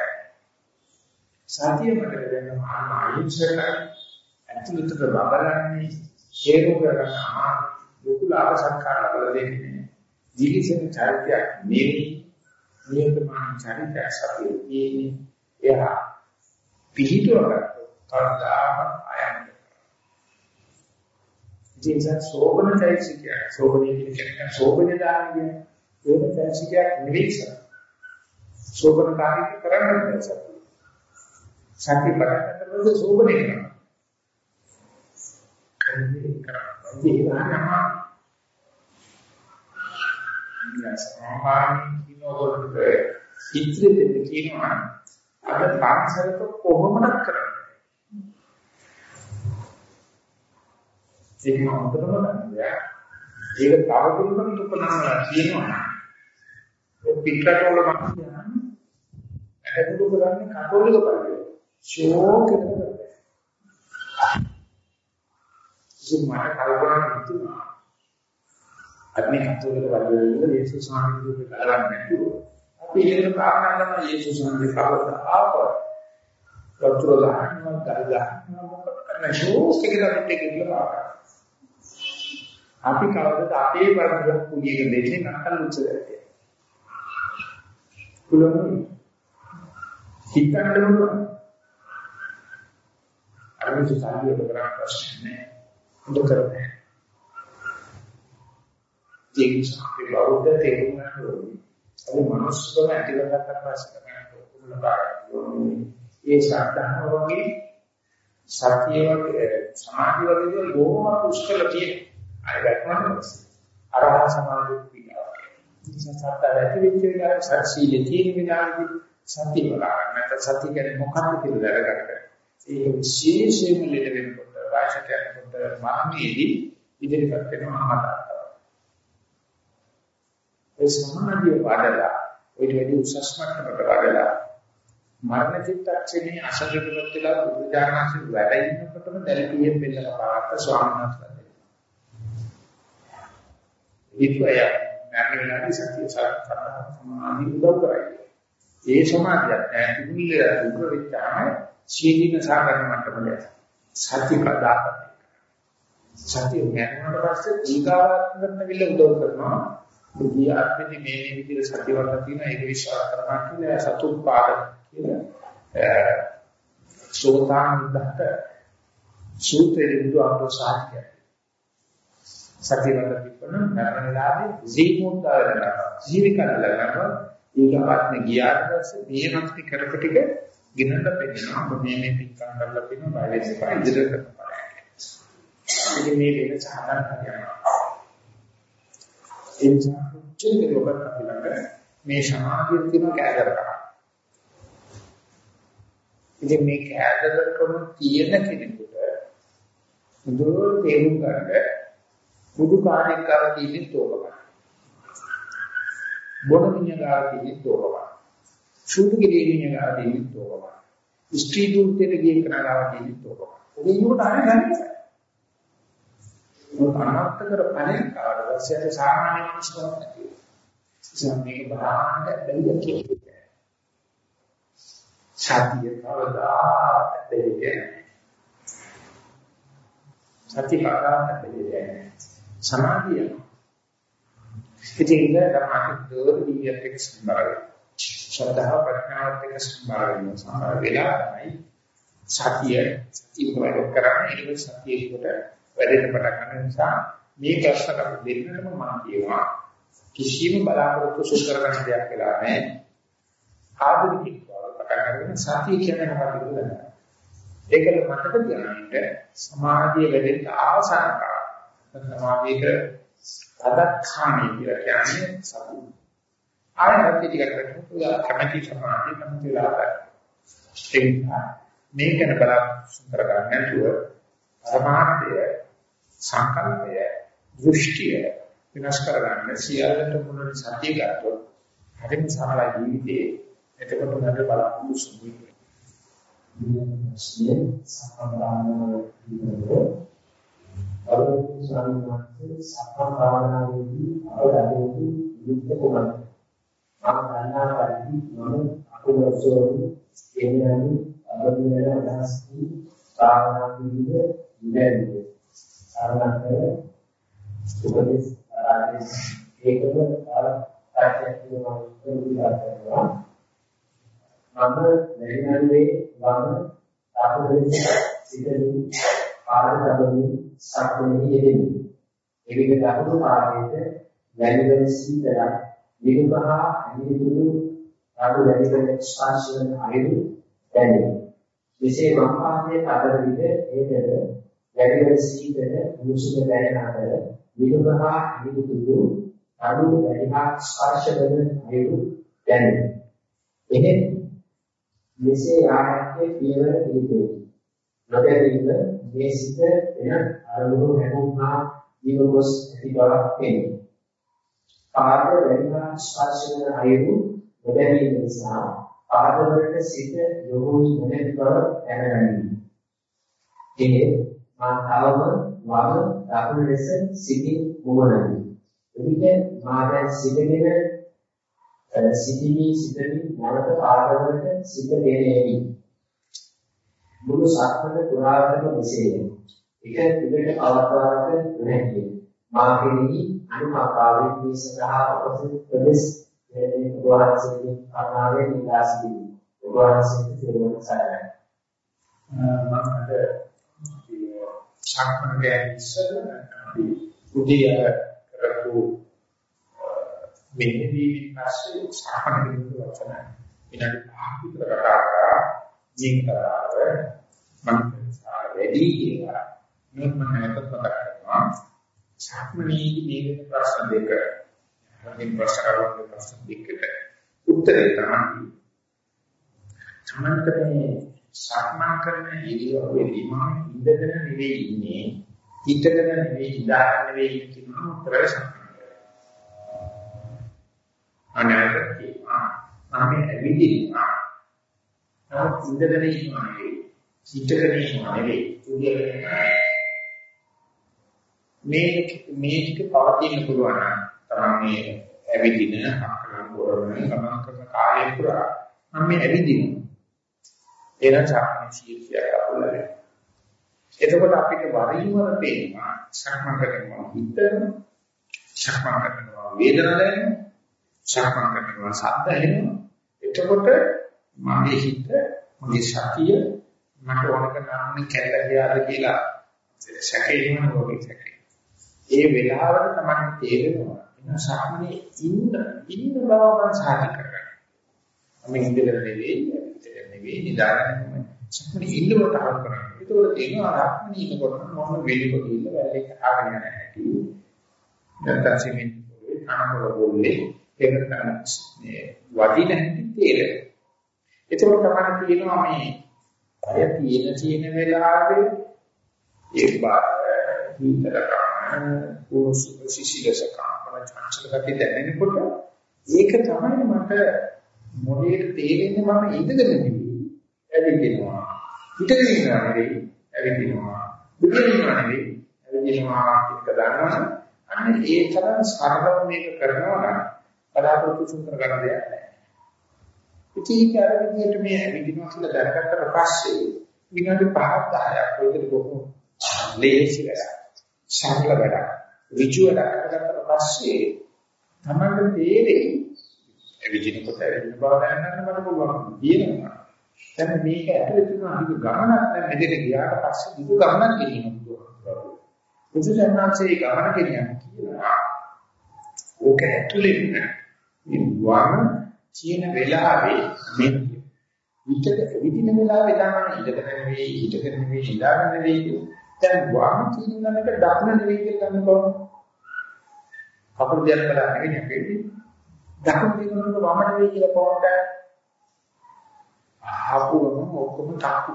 සතිය මතක ගන්න ආයුෂයට ඇතුළතට බබලන්නේ හේතු කරගන්න ලොකු ලාභ සංකාර බල දෙන්නේ. ජීවිතේ චරිතයක් නෙවෙයි නියතමාන චරිතය සතිය තියෙන්නේ. එයා පිළිතුරකට කවදාම ආයන්න. ජීවිත සෝබන චෛසිකය සෝබනේ කියන්නේ සෝබනේ දාන්නේ ඒක චෛසිකයක් නෙවෙයි සර්. සෝබන කාර්යය කරන්න බෑ සර්. සත්‍ය බලන්න සෝබනේ කරනවා. කන්නේ කරනවා. සාමාන්‍ය කිනෝවලට ඉතිරි කියනවා අද පාසලක කොහොමද කරන්නේ ඒක හොඳටම දන්නවා. ඒක තව දුරකට උපනාමලා කියනවා. ඒ පිටරට වල මම කියන්නේ ඇහැදුරු කරන්නේ කතෝලික පරිදි. ෂෝක් එක කරන්නේ. ඉතින් මට කල්පනා හිතුණා. අපි කතෝලික පරිදි වල යේසුස් වහන්සේ කරන්නේ නැතුව අපි ඒකට කාරණා කරන යේසුස් වහන්සේ කවදා ආවා. වතුර ගහනවා, ගල් ගහනවා මොකද කරන්නේ ෂෝක් එකකට කියලා අපි කවදද අපේ පරමගත කුලියක දෙන්නේ නැත්නම් උච්චදයට. කුලම හිතන්න ඕන. අරමුණු සාධියට කරා ප්‍රශ්න නෑ. හොඳ කරන්නේ. ඒ නිසා අපි බෞද්ධ තේරුම් ගන්න ඕනේ. අපි මනුස්සකම ඇති කරගත්ත පස්සේ තමයි ඔක්කොම ලබන්නේ. ඒ ශ්‍රද්ධාව වගේ සතිය වගේ සමාධිය වගේ දේවල් බොහොම පුෂ්කල තියෙන. අර වැටෙනවා. අරහත් සමාධිය පිළිගන්නවා. ඉතින් සත්‍ය ඇති වෙච්ච වෙලාවේ සත්‍යීය තියෙන විනාඩි සතිය වල නැත්නම් සතිය කියන්නේ මොකක්ද කියලා දැනගන්න. ඒ විශේෂයෙන්ම ලෙඩ වෙනකොට වාචක යනකොට මානීයදී ඉදිරිපත් වෙනවා අමතක. ඒ සමාධිය වඩලා ඔය වැඩි උසස් මට්ටමකට වඩලා මරණ චිත්තක්ෂණේ අසජකවත් වෙලා බුදුජානනාංශ වැඩ ඉන්නකොටම දැලපියෙන් බෙල්ලක පාත ස්වාමීන් වහන්සේ. ඊටය මරණ වෙලාවේ සතිය සමාධි උදව් කරයි. ඒ සමාධිය ඇතුළේ දුක වෙච්චාම සීදීන සාකරණ මට්ටමට සත්‍ය ප්‍රදාපන. සත්‍ය මරණයට පස්සේ ඊගාවත්න විල උදව් කරනවා. බුද්ධි ආත්මෙදි මේ මේ විදිහට සත්‍යවත් තියෙන ඒක විශ්වාස කරනවා කියන්නේ සතුප්පාද කියන සෝතානුද්දත සූත්‍රයේ බුදුආරෝ සාහිත්‍යය. සත්‍යවත් පිටන මරණ වෙලාවේ ජීමුද්දා වෙනවා. ජීවිකන ලගනවා. ඊගාවත්න ගියාට පස්සේ මේ මන්ත්‍රි කරපු ටික ගිනන්න පෙන්නනවා. ඔබ මේ මේ පිටකම් කරලා තියෙනවා බය වෙන්න එපා ඉදිරියට කරනවා. ඉතින් මේ වෙන සාධාරණ කරනවා. ඒ නිසා කුච්චේ ලෝකත් අපි ළඟ මේ සමාධිය තියෙන කෑදරකම. ඉතින් මේ කෑදරකම තියෙන කෙනෙකුට මුදුර තේරුම් ගන්න බුදු කාර්යයක් කරලා තියෙන්නේ තෝරගන්න. බොන මිනිහා තියෙන්නේ තෝරගන්න. සූදු ගෙඩිය ගාව තියෙන්නේ තෝරගන්න. ස්ත්‍රී දුර්තේ ගිය කෙනා තියෙන්නේ තෝරගන්න. ඔබ ඉන්නකොට අනේ ගන්නේ මොකක් අනර්ථ කර පණේ කාට පස්සේ සාමාන්‍ය මිනිස්සුන්ට නැති වෙනවා. මේක බාහන්න බැරිද කියන්නේ. සතිය කවදා දෙන්නේ. සති කවදා දෙන්නේ. සමාධිය. ඉතින් ඒක තමයි දෝර විදියට එක්ක සම්බරයි. ශ්‍රද්ධාව ප්‍රඥාවත් එක්ක සම්බරයි. සමහර වෙලාවයි සතිය සතිය වල කරන්නේ ඒක සතියේකට වැඩෙන්න පටන් ගන්න නිසා මේ ප්‍රශ්නකට දෙන්නටම මම කියනවා කිසිම බලාපොරොත්තු සුන් කරගන්න දෙයක් වෙලා නැහැ. ආධුනික පටන් ගන්න සතිය කියන්නේ මොකක්ද කියලා. ඒකල මතක තියාගන්න සමාධිය වැඩෙන්න ආසන්න සමාධියක අදක්ඛාණී කියලා කියන්නේ සතිය. ආයෙත් ටිකක් කරලා කැමැති සමාධිය නම් කියලා ගන්න. ඒ නිසා මේකන බලාපොරොත්තු කරගන්න නැතුව පරමාර්ථය සංකල්පය දෘෂ්ටිය විනාශ කරගන්න සියල්ලට මුලින් සතිය ගත්තොත් හරිම සරල ජීවිතේ එතකොට නේද බලන්න සුදුයි. මේ සම්ප්‍රදාන විදිහට අරුත් සම්මානයේ සම්ප්‍රදානාවේදී අවදානයේදී යුක්ත කුමක්ද? මම ගන්නා පරිදි මම අකුලසෝනි එන්නනි අබදිනන අදහස්කි භාවනා පිළිවෙල ඉඳන්නේ සාරණකර උපදෙස් ආරාධිත ඒකම ආරක්ෂා කියනවා කරනවා මම නැරිනන්නේ වම තාපදෙස් සිටින් ආරම්භයෙන් සක්මනේ යෙදෙමි. එවිට දකුණු පාදයේ වැලිවල සීතල නිරුමහා අනිදුරු ආදු වැලිවල ස්පර්ශ වන අයුරු දැනේ. මෙසේ වම් පාදයේ තබන විට ඒකද වැඩිවල සීතල මුසුම දැනෙන අතර විදුමහා නිදුතු අඩු වැඩිහා ස්පර්ශ වන අයුරු දැනේ. එහෙත් මෙසේ ආයතයේ පියවර පිළිපෙයි. නොදැනීම මේ සිත වෙන අරමුණු හැමුණා ජීවගොස් ඇති බවක් පෙනේ. පාද වැඩිහා ස්පර්ශ වන අයුරු නොදැනීම නිසා පාදවලට සිත යොමු නොවන බව දැනගනී. ඒ මා තවම වම දකුණු ලෙස සිටින් මුවනදී. එවිට මා දැන් සිටගෙන සිටිවි සිටිවි නැවත පාදවලට සිට දෙනෙමි. මුළු සක්මන පුරාවටම මෙසේය. එක දිගට පවත්වාගත නොහැකිය. මා කෙරෙහි අනුකම්පාවෙන් මේ සඳහා උපසිත ප්‍රදේශ මේ උපවාසයේ කරුණාවෙන් නිදා සිටිමි. උපවාසයේ තේරුම් ගන්න. මම අද සක්මන් ගෑනි ඉස්සෙල්ලා අපි උදේ අර කරපු මෙන්න දීවින් පස්සේ සාපන විදිහට වචන විනාඩි 5ක් විතර කතා කරා ජීවිතාව මම වැඩි කියලා. මම නැවත මතක් කරනවා සාපනීදී මේ ප්‍රශ්න දෙක මගෙන් ප්‍රශ්න කරන ප්‍රශ්න දෙකට උත්තරේ තමයි. සමන්තරේ සක්මන් කරන ඉරියව්වේදී මම ඉඳගෙන නෙවෙයි ඉන්නේ හිටගෙන නෙවෙයි ඉඳාගෙන නෙවෙයි කියන උත්තරය අනාගත කියනවා මම ඇවිදිනවා. නමුත් ඉඳගෙන ඉන්නවා නෙවෙයි හිටගෙන ඉන්නවා නෙවෙයි උදේගෙන මේ මේ ටික පවතින්න පුළුවන් නම් තමයි ඇවිදින අකරන කරන ගමන් කරන කාලය පුරා මම මේ ඇවිදිනවා. එන චාරණ සීලය අපලයි. එතකොට අපිට වරින් වර පේනවා සක්මන් කරනවා හිතන සක්මන් කරනවා වේදනාව දැනෙනවා සක්මන් කරනවා සද්ද ඇහෙනවා එතකොට මගේ හිත මගේ ශක්තිය මට ඕන කරන්නේ කැඩලා ගියාද කියලා සැකේම වගේ සැකේ. ඒ වෙලාවට තමයි තේරෙනවා එන සක්මනේ ඉන්න ඉන්න බව මම සාධක කරගන්න. මම ඉඳලා නෙවෙයි නෙවෙයි නිදාගන්න සක්මණේ ඉන්නකොට අහල් කරන්නේ. ඒකවල තියෙනවා ආත්මණී ඉන්නකොට මොන වෙලිකොට ඉන්න වැල්ලේ කහගෙන යන හැටි. නැත්නම් සිමෙන්ති පොළේ කනවල පොල්ලේ ඒක තමයි වදින හැටි තේරෙනවා. ඒකවල තමයි තියෙනවා මේ අය තියෙන තියෙන වෙලාවේ ඒ බාර හිතර කරන උසු සිසිලස කාමන චංචලකති දැනෙනකොට ඒක තමයි මට මොලේට තේරෙන්නේ මම ඉඳගෙන නෙවෙයි ඇවිදිනවා. හිටගෙන ඉන්නවා නෙවෙයි ඇවිදිනවා. බුදින ඉන්නවා නෙවෙයි ඇවිදිනවා කියන දන්නවනම් අන්න ඒ තරම් සරලව මේක කරනවා නම් බලාපොරොත්තු සුන්දර ගන්න දෙයක් නැහැ. ඉතින් අර විදිහට මේ ඇවිදිනවා කියලා දැනගත්තට පස්සේ විනාඩි 5ක් 10ක් ඔයකට බොහොම ලේසි වැඩක්. සරල වැඩක්. ඍජු වැඩක් කරගත්තට පස්සේ තමයි තේරෙන්නේ ඇවිදිනකොට ඇවිදින බව දැනගන්න මට පුළුවන්. කියනවා දැන් මේක ඇතුලේ තියෙන අනික ගමනක් දැන් මෙතන ගියාට පස්සේ දුක ගමනක් ගෙනියන්න පුළුවන්. බුදුසසුනාංශයේ ගමන ගෙනියන්න කියලා. ඕක ඇතුලේ මේ වම කියන වෙලාවේ මේ විතක විදින වෙලාවේ තමයි ඉඳගෙන නෙවෙයි හිටගෙන නෙවෙයි ඉඳාගෙන නෙවෙයි දැන් වම කියන නමක දකුණ නෙවෙයි කියලා ගන්න කොහොමද? කපුරු දෙයක් කරලා නෙවෙයි අපේ. දකුණ දිනනකොට වම නෙවෙයි කියලා කොහොමද? ආපුවම ඔක්කොම තාපු.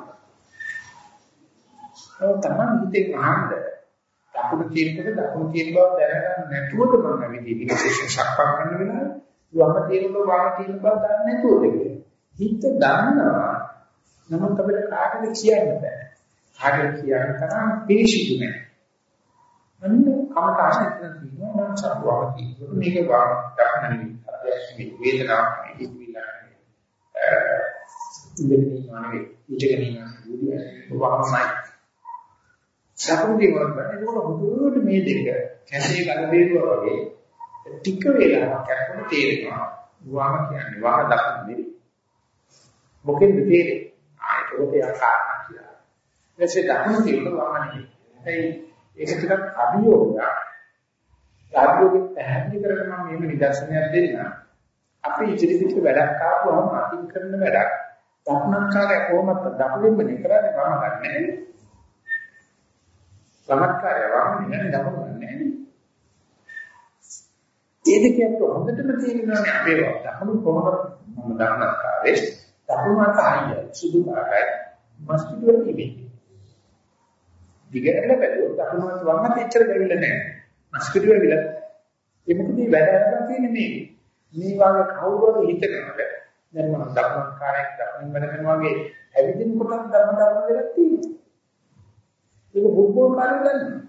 ඒ තමයි හිතේ ආනන්ද. දකුණු තියෙනකොට දකුණු තියෙන බව දැනගන්න නැතුවද මම විදිහට විශේෂ ශක්තියක් ගන්න වෙනවා. වම තියෙනකොට වම තියෙන බව දන්නේ නැතුවද කියලා. හිත දන්නවා. නමුත් අපිට කාටද කියන්න බෑ. කාටද කියන්න තරම් පිළිසිදු නැහැ. අන්න කමකාශයෙන් තියෙනවා නම් සරුවාව තියෙනවා. මේක වම දක්නන්නේ. අධ්‍යාත්මික වේදනාවක් නෙවෙයි. ඉඳගෙන ඉන්නවා නෙවෙයි ඉඳගෙන ඉන්නවා බුදුහාමයි සතුටුදී වරක් ඒකවල හුදුට මේ දෙක කැසේ ගල බේරුවා වගේ ටික වෙලාවක් යනකොට තේරෙනවා වම කියන්නේ වම දක්න නෙවෙයි මොකෙන්ද තේරෙන්නේ ආයතනක යකාරණ කියලා එසේ දක්න තියෙනවා වම නෙවෙයි ඒ ඒක ටිකක් අභියෝගයක් ආභියෝගෙ පැහැදිලි කරගෙන මම මේක නිදර්ශනයක් දෙන්න අපි ඉදිරි පිට වැඩක් ආපුවම අතින් කරන වැඩක් දක්නක්කාරය කොහොමද දකුණෙන්ම කරන්නේ වම ගන්නෑ. සමත්කාරය වම නෙන්නේ දකුණ ගන්නෑ. ඒ දෙකෙන් හොඳටම තේරෙනවානේ අපේ දකුණු කොහොමද මම දක්නක්කාරේ දකුණ අත ආය සුදු පාටයි මස්තිදුව තිබෙන්නේ. දිගට බැලුවොත් දකුණු අත වම තෙච්චර බැවිලා නැහැ. මස්තිදුව විල ඒ මොකද මේ වැඩ කරලා තියෙන්නේ මේ මේ වගේ කවුරුහරි හිතනකොට දැන් මම ධර්මකාරයක් ධර්මයෙන් වැඩ කරනවා වගේ ඇවිදින කොටත් ධර්ම ධර්ම දෙයක් තියෙනවා. ඒක බුද්ධෝල් කාර්යය දන්නවා.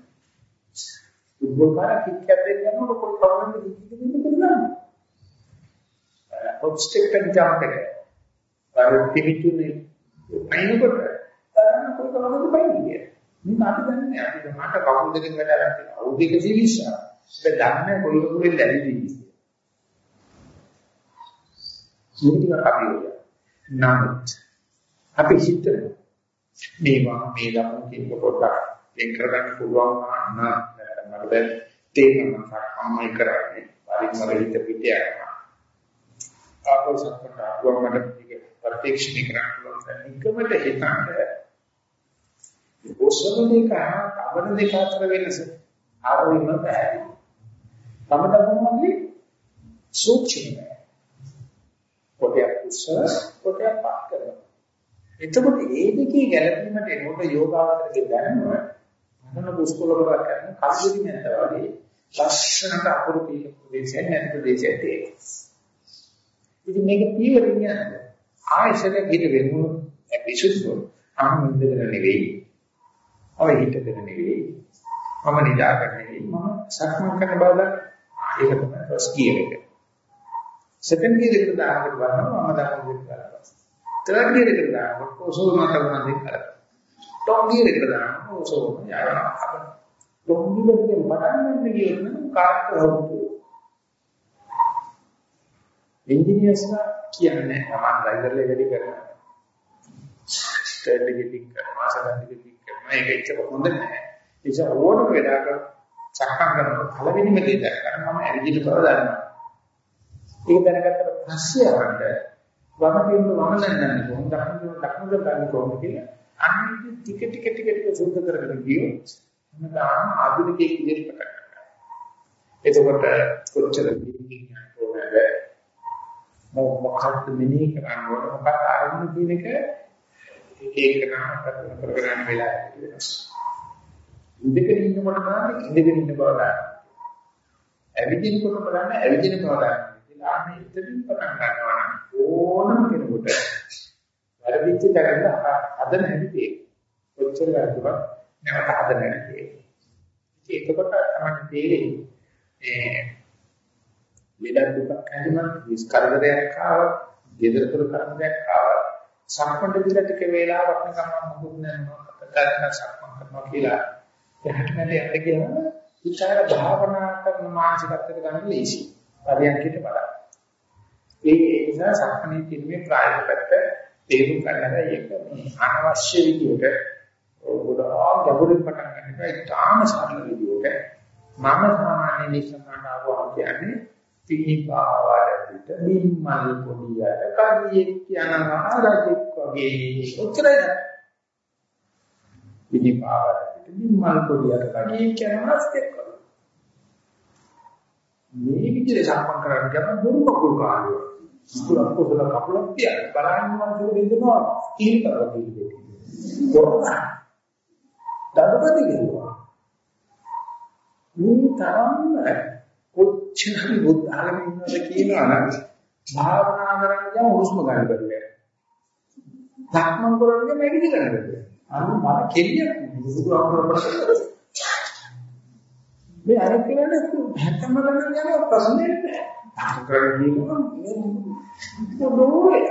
බුද්ධෝල් කාර්ය කික්කක් දෙන්න යනකොට පොඩි කවුරුන්ද කික්කෙන්න කරනවා. ඔබ්ස්ටෙකල් ජම්ප් එක. අර පිටිතුනේ අයිනකොට තරන්න පොඩි කවුරුන්ද බයින්නේ. මේ අපි දන්නේ අපි මට කවුරු දෙකෙන් වැඩ කරන්නේ. අවුරුදු 120. ඒක දන්නේ කොයි කවුරුෙන් ලැබෙන්නේ. මේක ටිකක් අභියෝගයක්. නමුත් අපි හිතන මේවා මේ ළම කියන පොඩ්ඩක් වෙන් කරගන්න පුළුවන් නම් නැත්නම් දැන් තේරෙනවා අම්මයි කරන්නේ පරිමර හිත පිට යනවා. ආපෝ සම්පන්න අගමකට මේක ප්‍රත්‍යක්ෂණය කරන්න පුළුවන්. නිකමට හිතන්නේ ඔසවනේ කහ අවන දෙක අතර වෙනස ආරෝහිම බෑ. තම තමන්ගේ සූක්ෂමයි. පොටයක් උස්සස් පොටයක් පාත් කරනවා. එතකොට ඒ දෙකේ ගැළපීමට එනකොට යෝගාවතරගේ දැනුම මනන පුස්කොලවල කරන කල්පිතී නැත වගේ ලක්ෂණට අකුරු පිළ ප්‍රදේශයක් නැති ප්‍රදේශයක් තියෙනවා. ඉතින් මේක පියවරින් යනවා. ආයශක ගිර වෙනුන විසුද්ධු ආනන්දකර නෙවෙයි. ඔය හිතකර නෙවෙයි. මම නිදාගන්න නෙවෙයි. මම සක්මන් කරන බව දන්න. ඒක තමයි ෆස්ට් ගියර් එක. සෙකන්ඩ් ගියර් එකට දානකොට බලනවා මම දාන දෙයක් කරලා. තර්ඩ් ගියර් එකට දානකොට ඔසෝ මතකන දෙයක් කරලා. ටොප් ගියර් එකට දානකොට ඔසෝ යනවා. ටොප් ගියර් එකෙන් පටන් ගන්න ගියොත් නම් කාර්ක හවුතු. එන්ජිනියර්ස්ලා කියන්නේ තමන් ඩ්‍රයිවර්ලා වැඩි කරනවා. ස්ටර්ඩ් එකකින් කරනවා, සෙකන්ඩ් එකකින් කරනවා. ඒක එච්චර හොඳ නැහැ. ඒ නිසා ඕනම වෙලාවක සක්මන් කරනකොට පළවෙනිම දේ දැක්කම මම ඇවිදින බව දන්නවා. ඒක දැනගත්තට පස්සේ අපිට වම කියන වම දැනගන්න කොහොමද දකුණු දකුණු දන්නේ කොහොමද කියලා අනිත් ටික ටික ටික ටික සුද්ධ කරගෙන ගියොත් හැමදාම ආධුනිකයෙක් විදිහට පටන් ගන්නවා. එතකොට කොච්චර දීකින් යනවද මොකක්ද මෙනෙහි කරන්න ඕන මොකක්ද අරමුණ කියන එක එක එක කරන කරගෙන වෙලාවට ඉඳගෙන ඉන්නකොට නම් ඉඳගෙන ඉන්න බව ගන්න. ඇවිදිනකොට බලන්න ඇවිදින බව ගන්න. ඉතින් එතනින් පටන් ගන්නවා ඕනම කෙනෙකුට වැරදිච්ච තැනක හදන හැටි කොච්චර වැරදුනත් නැවත හදන හැටි. ඉතින් එතකොට තමයි තේරෙන්නේ ඒ ලෙඩ දුකක් හැදුනත් විස්කරදයක් ආව, gedara තුර කරදරයක් ආව, සම්පන්න දිලා ටික වේලාවක් නිකන් මම මොකුත් නැහැ මම සක්මන් කරනවා කියලා එහාට මෙහාට යන්න කියනවා විචාර භාවනා කරන මානසිකත්වයට ගන්න ලේසි. පරියන්කිට බලන්න. ඒ නිසා සක්මණේ කියන්නේ ප්‍රායෝගික පැත්ත තේරුම් ගන්නලා ඒක අනවශ්‍ය විදිහට ගොඩාක් ගැඹුරින් පටන් ගන්න එක ඉතාම සරල විදිහට මම සාමාන්‍ය නිසංගාන ආවම කියන්නේ පිළිපාවරට බිම්මල් පොඩියට කර්මියෙක් යනවා රජෙක් වගේ උත්තරය. පිළිපාවරට බිම්මල් පොඩියට කර්මියෙක් යනවා ස්ටෙප් කරනවා මේ විදිහට සම්පන්න කරන්න ගමන් බොරු කකුල් කාර්යය කුලක් කුසල කකුලක් තියන බලන්න මම දෙන්නවා කීල් කරලා තියෙන්නේ කොහොමද? දඩබඩ කියනවා මේ තරම්ම කොච්චර බුද්ධ ආගමේ ඉන්නවද කියනවා නම් භාවනා කරන්න ගියාම හුස්ම ගන්න බැහැ. සක්මන් කරන්නේ මෙඩිටි කරන්න බැහැ. අන්න මම කෙලියක් බුදු ආමරපට මේ අර කියන්නේ හැතම ගන්න යන ප්‍රශ්නේ නැහැ. සක්මන් කරන්නේ මොනෝය.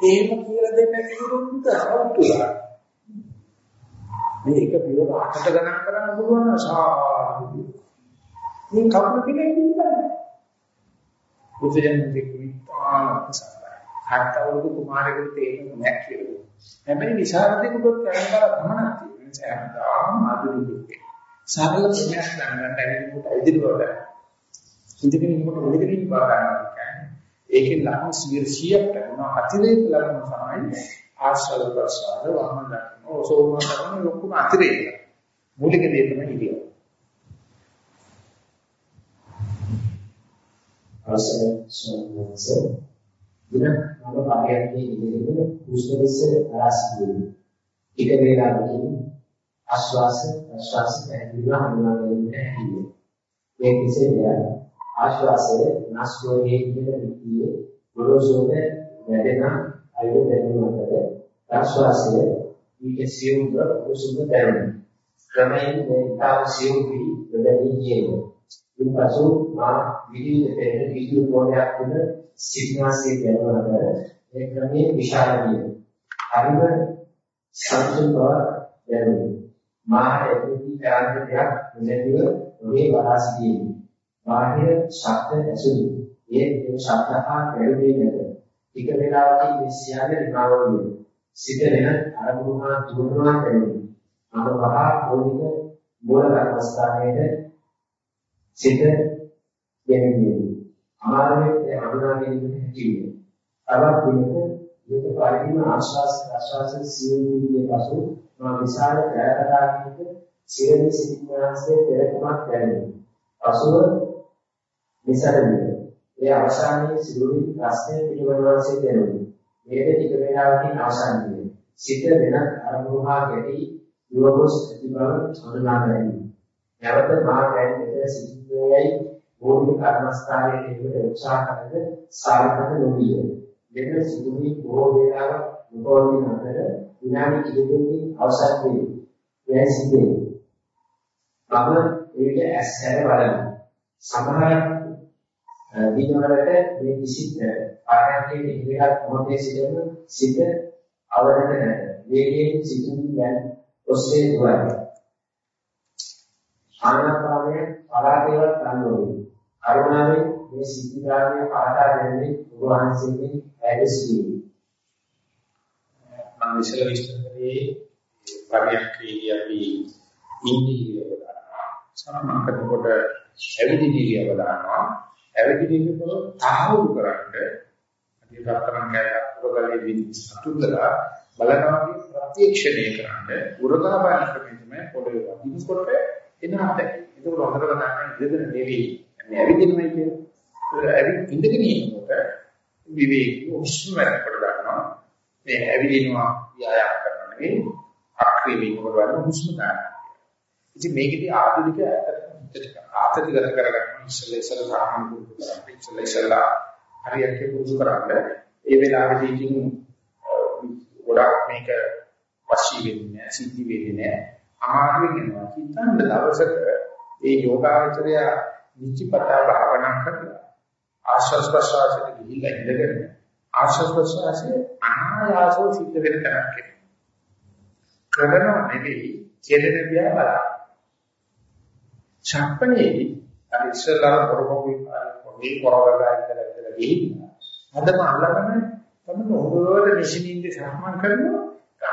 එහෙම කියලා දෙන්න කිව්වොත් අවුතුලා. මේක පිළිවෙල අටට ගණන් කරන්න පුළුවන් සාදු. මේ කවුරු කෙනෙක් ඉන්නවද? සතරයි. හත්වරුදු කුමාරයෙකුට තේරෙන්නේ නැහැ කියලා. හැබැයි විශාරදෙකුට කරනවා ගමනක් තියෙනවා. හැමදාම ආධුනිකයෙක්. සරල ප්‍රශ්නයක් ගන්නට ඇවිල්ලා ඉදිරි බව ගන්න. ඉඳගෙන ඉන්නකොට ඉඳගෙන ඉන්න බව ගන්නවා. ඒකේ ලක්ෂණ 100ක් ගන්නවා. අතිරේක ලක්ෂණ තමයි ආශ්‍රව ප්‍රසාර වහන දක්න ඔසෝම කරන ලොකුම අතිරේක. මූලික දේ තමයි ඉතිරිය. අවසර සම්මත දින නව කාර්යයේ ඉඳගෙන කුෂ්ඨවිස ආසිතියි. ටික වේලාවකින් ආශ්වාස ප්‍රශ්වාස පැහැදිලිව හඳුනාගන්න හැකියි. මේ කිසිම ආශ්වාසයේ නාස්රෝයේ ඉඳගෙන ඉතියේ ගොරෝසුද වැඩෙන අයුරු දැනුම අතර ප්‍රශ්වාසය ඊට සියුම්ව කුසුම දැනෙන. ක්‍රමයෙන් මේ තාව සියුම් වී වැඩි යෙන්නේ. ඉන්පසු මා විවිධ දෙයක් විදුලි කෝණයක් තුන සිග්මාසිය යනවා ඒ ක්‍රමයේ විශාල විය. හරිම සංසුන් බව දැනුනි. මා එදිටි කාන්ත දෙයක් නැතිව මේ වහාසිදී. බාහිර ශබ්ද ඇසුනි. ඒ ශබ්ද හා ගැළපෙන්නේ නැත. ටික වේලාවකින් මේ සියල්ල නිමාව විය. සිත වෙන අරමුණු හා දුරනවා දැනුනි. මම වහා මූලික මූල කර්මස්ථානයේ සිත ගැනීම. අමාරුවේ අඳුනා ගැනීම හැකියි. තවත් දිනක මේක පරිදිම ආශ්වාස ප්‍රශ්වාස සියුම්විය පසු මා විශාල කැලකටාකින්ද සිරමි සිද්ධාන්සේ පෙරකමක් දැනේ. පසුව විසරණය. ඒ අවසානයේ සිරුරි ප්‍රශ්නය පිළිවෙලවන්සේ දැනුනි. මේක ටික වේලාවකින් අවසන් විය. සිත වෙනත් අරමුණු හා ගැටි යොගොස් ඇති බව හඳුනා ගැනීම. නැවත මා දැන් මෙතන සිටින්නේයි භූමි කර්මස්ථානයේ එකට උත්සාහ කරන සාර්ථක නොවිය. මෙතන සිදුවී බොහෝ වේලාවක් නොපවතින අතර විනාඩි කිහිපයකින් අවසන් වේ. එයයි සිදුවේ. මම ඒක ඇස් හැර බලනවා. සමහර දිනවලට මේ විසිට ආරම්භයේ ඉඳලා මොහොතේ සිටම සිට අවරත නැත. වේගයෙන් සිටින් දැන් ඔස්සේ දුවයි. ආනාපානය පරාදේවත් ගන්නෝනේ. කරුණාවෙන් මේ සිද්ධාර්ථය පාදා දෙන්නේ වහන්සේගේ ඇදසිවි. මම ඉස්සෙල්ලා විස්තර කරේ පරියන්කේදී අපි ඉන්දිය වදානවා. සමහරකට ඇවිදිනිය වදානවා. ඇවිදිනියක තාහුරු කරන්නේ අධිපතරන් කැලක් උරගලේ විසතුදලා බලනවාගේ ප්‍රත්‍යක්ෂණය කරන්නේ උරගා බලන ක්‍රමය තමයි පොළවේ වදිනකොට එන හතේ. ඒක හොඳට ගන්න ඉඳගෙන නෙවෙයි. මේ ඇවිදිනවයි කියන්නේ. ඇවි ඉඳගෙන ඉන්නකොට විවේකී උස්ම වැඩකට ගන්නවා. මේ ඇවිදිනවා ව්‍යායාම කරනවා නෙවෙයි. අක්‍රීමී කොට ගන්න උස්ම ගන්නවා. ඉතින් මේකදී ආධුනික ආතතිගත කරගන්න ඉස්සෙල්ලා ඉස්සෙල්ලා සාහන පුරුදු කරන්න. ඉස්සෙල්ලා ඉස්සෙල්ලා හරියට පුරුදු කරන්න. ඒ වෙලාවේදී ඉතින් ගොඩාක් මේක වශී වෙන්නේ නැහැ, සිද්ධි වෙන්නේ නැහැ. අමාරුවෙන් යනවා. හිතන්න දවසක ඒ යෝගාචරය නිචිපතා භාවනා කරලා ආශ්වාස ප්‍රශ්වාසයට ගිහිල්ලා ඉඳගෙන ආශ්වාස ප්‍රශ්වාසයේ අනායාසව සිද්ධ වෙන තරක් කරනවා නෙවෙයි කෙරෙන දිහා බලන්න. ඡප්පනේදී අර ඉස්සලා පොරොපොයි පොඩි පොරවගා ඉඳලා ඉඳලා ගිහින් අදම අල්ලගෙන තමයි හොරවල මෙෂිනින්ද සම්මන් කරනවා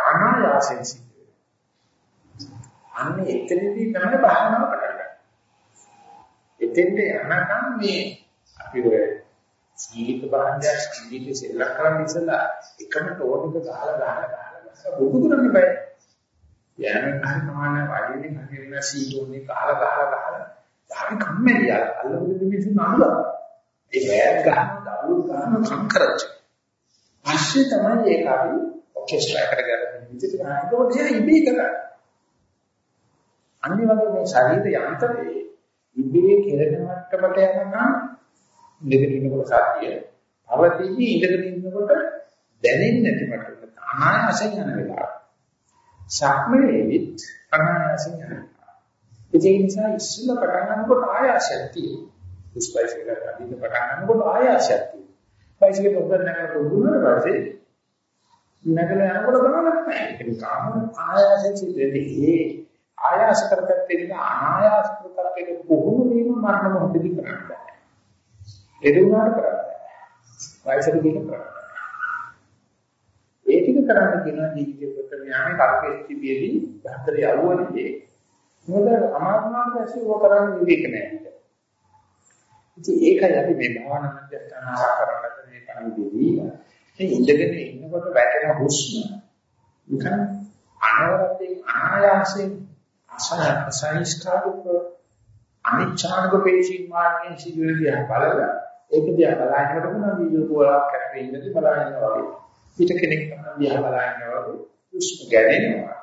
අනායාසයෙන් සිද්ධ වෙනවා. අන්නේ එතනදී තමයි භාවනාව පටන් ගන්න. එතෙන්ට යනකම් මේ අපි ඔය සංගීත භාණ්ඩය සංගීත සෙල්ලම් කරන්න ඉස්සලා එකම ටෝන් එක ගහලා ගහලා ගහලා බුදු කරන්න බෑ. යෑමෙන් හරි සමාන වඩින්නේ හරින සීටෝනේ ගහලා ගහලා ගහලා ධාරි කම්මැලිය අල්ලමුද මිනිස්සු නඩුවා. ඒ වෑන් ගහන දවුල් ගහන කංකරච්ච. පස්සේ තමයි ඒක අපි ඔකෙස්ට්‍රා කරගන්න විදිහට ගන්නකොට ඒක ඉබේ කරා. අනිත් වගේ මේ ශරීර යන්ත්‍රයේ ඉබේ කෙරෙන මට්ටමට යනකම් ඉඳගෙන ඉන්නකොට සතිය පවතින්නේ ඉඳගෙන ඉන්නකොට දැනෙන්නේ නැති මට්ටමට අනායාසයෙන් යන වෙලාව. සක්මනේවිත් අනායාසයෙන් යනවා. ඒ නිසා ඉස්සෙල්ලා පටන් ගන්නකොට ආයාසයක් තියෙනවා. ඉස්පයිසිකල අදින්න පටන් ගන්නකොට ආයාසයක් තියෙනවා. බයිසිකල් උඩ නැගලා පොදුනට පස්සේ නැගලා යනකොට බලන්න නැහැ. ඒක කාම ආයාසයෙන් සිදුවෙන්නේ. ඒ ආයාස කරපැත්තේ ඉන්න අනායාස කරපැත්තේ පුහුණු වීම මරණ මොහොතදී කරන්න බෑ. ලෙඩ වුණාට කරන්න බෑ. වයසට ගිහින් කරන්න ඒ ටික කරන්න කියන ජීවිතේ ප්‍රත්‍යාවේ කල්පයේ තිබියදී හතර යවුවනේ මොකද අමාරුනාට පස්සේ ඕක කරන්න විවේක නැහැ. ඉතින් ඒකයි අපි මේ භාවනා මධ්‍යස්ථාන ආකාරකට මේ පරිදි මේ ඉඳගෙන ඉන්නකොට වැටෙන හුස්ම නිකන් අනවරතේ අනායාසයෙන් අසංස්කාරික අනිච්ඡාංග පේශීන් මාර්ගයෙන් සිදුවෙදී බලලා ඒක දිහා බලනකොට මොන වීඩියෝ කෝලක් කරේ ඉඳි බලනවා වගේ. පිට කෙනෙක් දිහා බලනවා වගේ හුස්ම ගැනෙනවා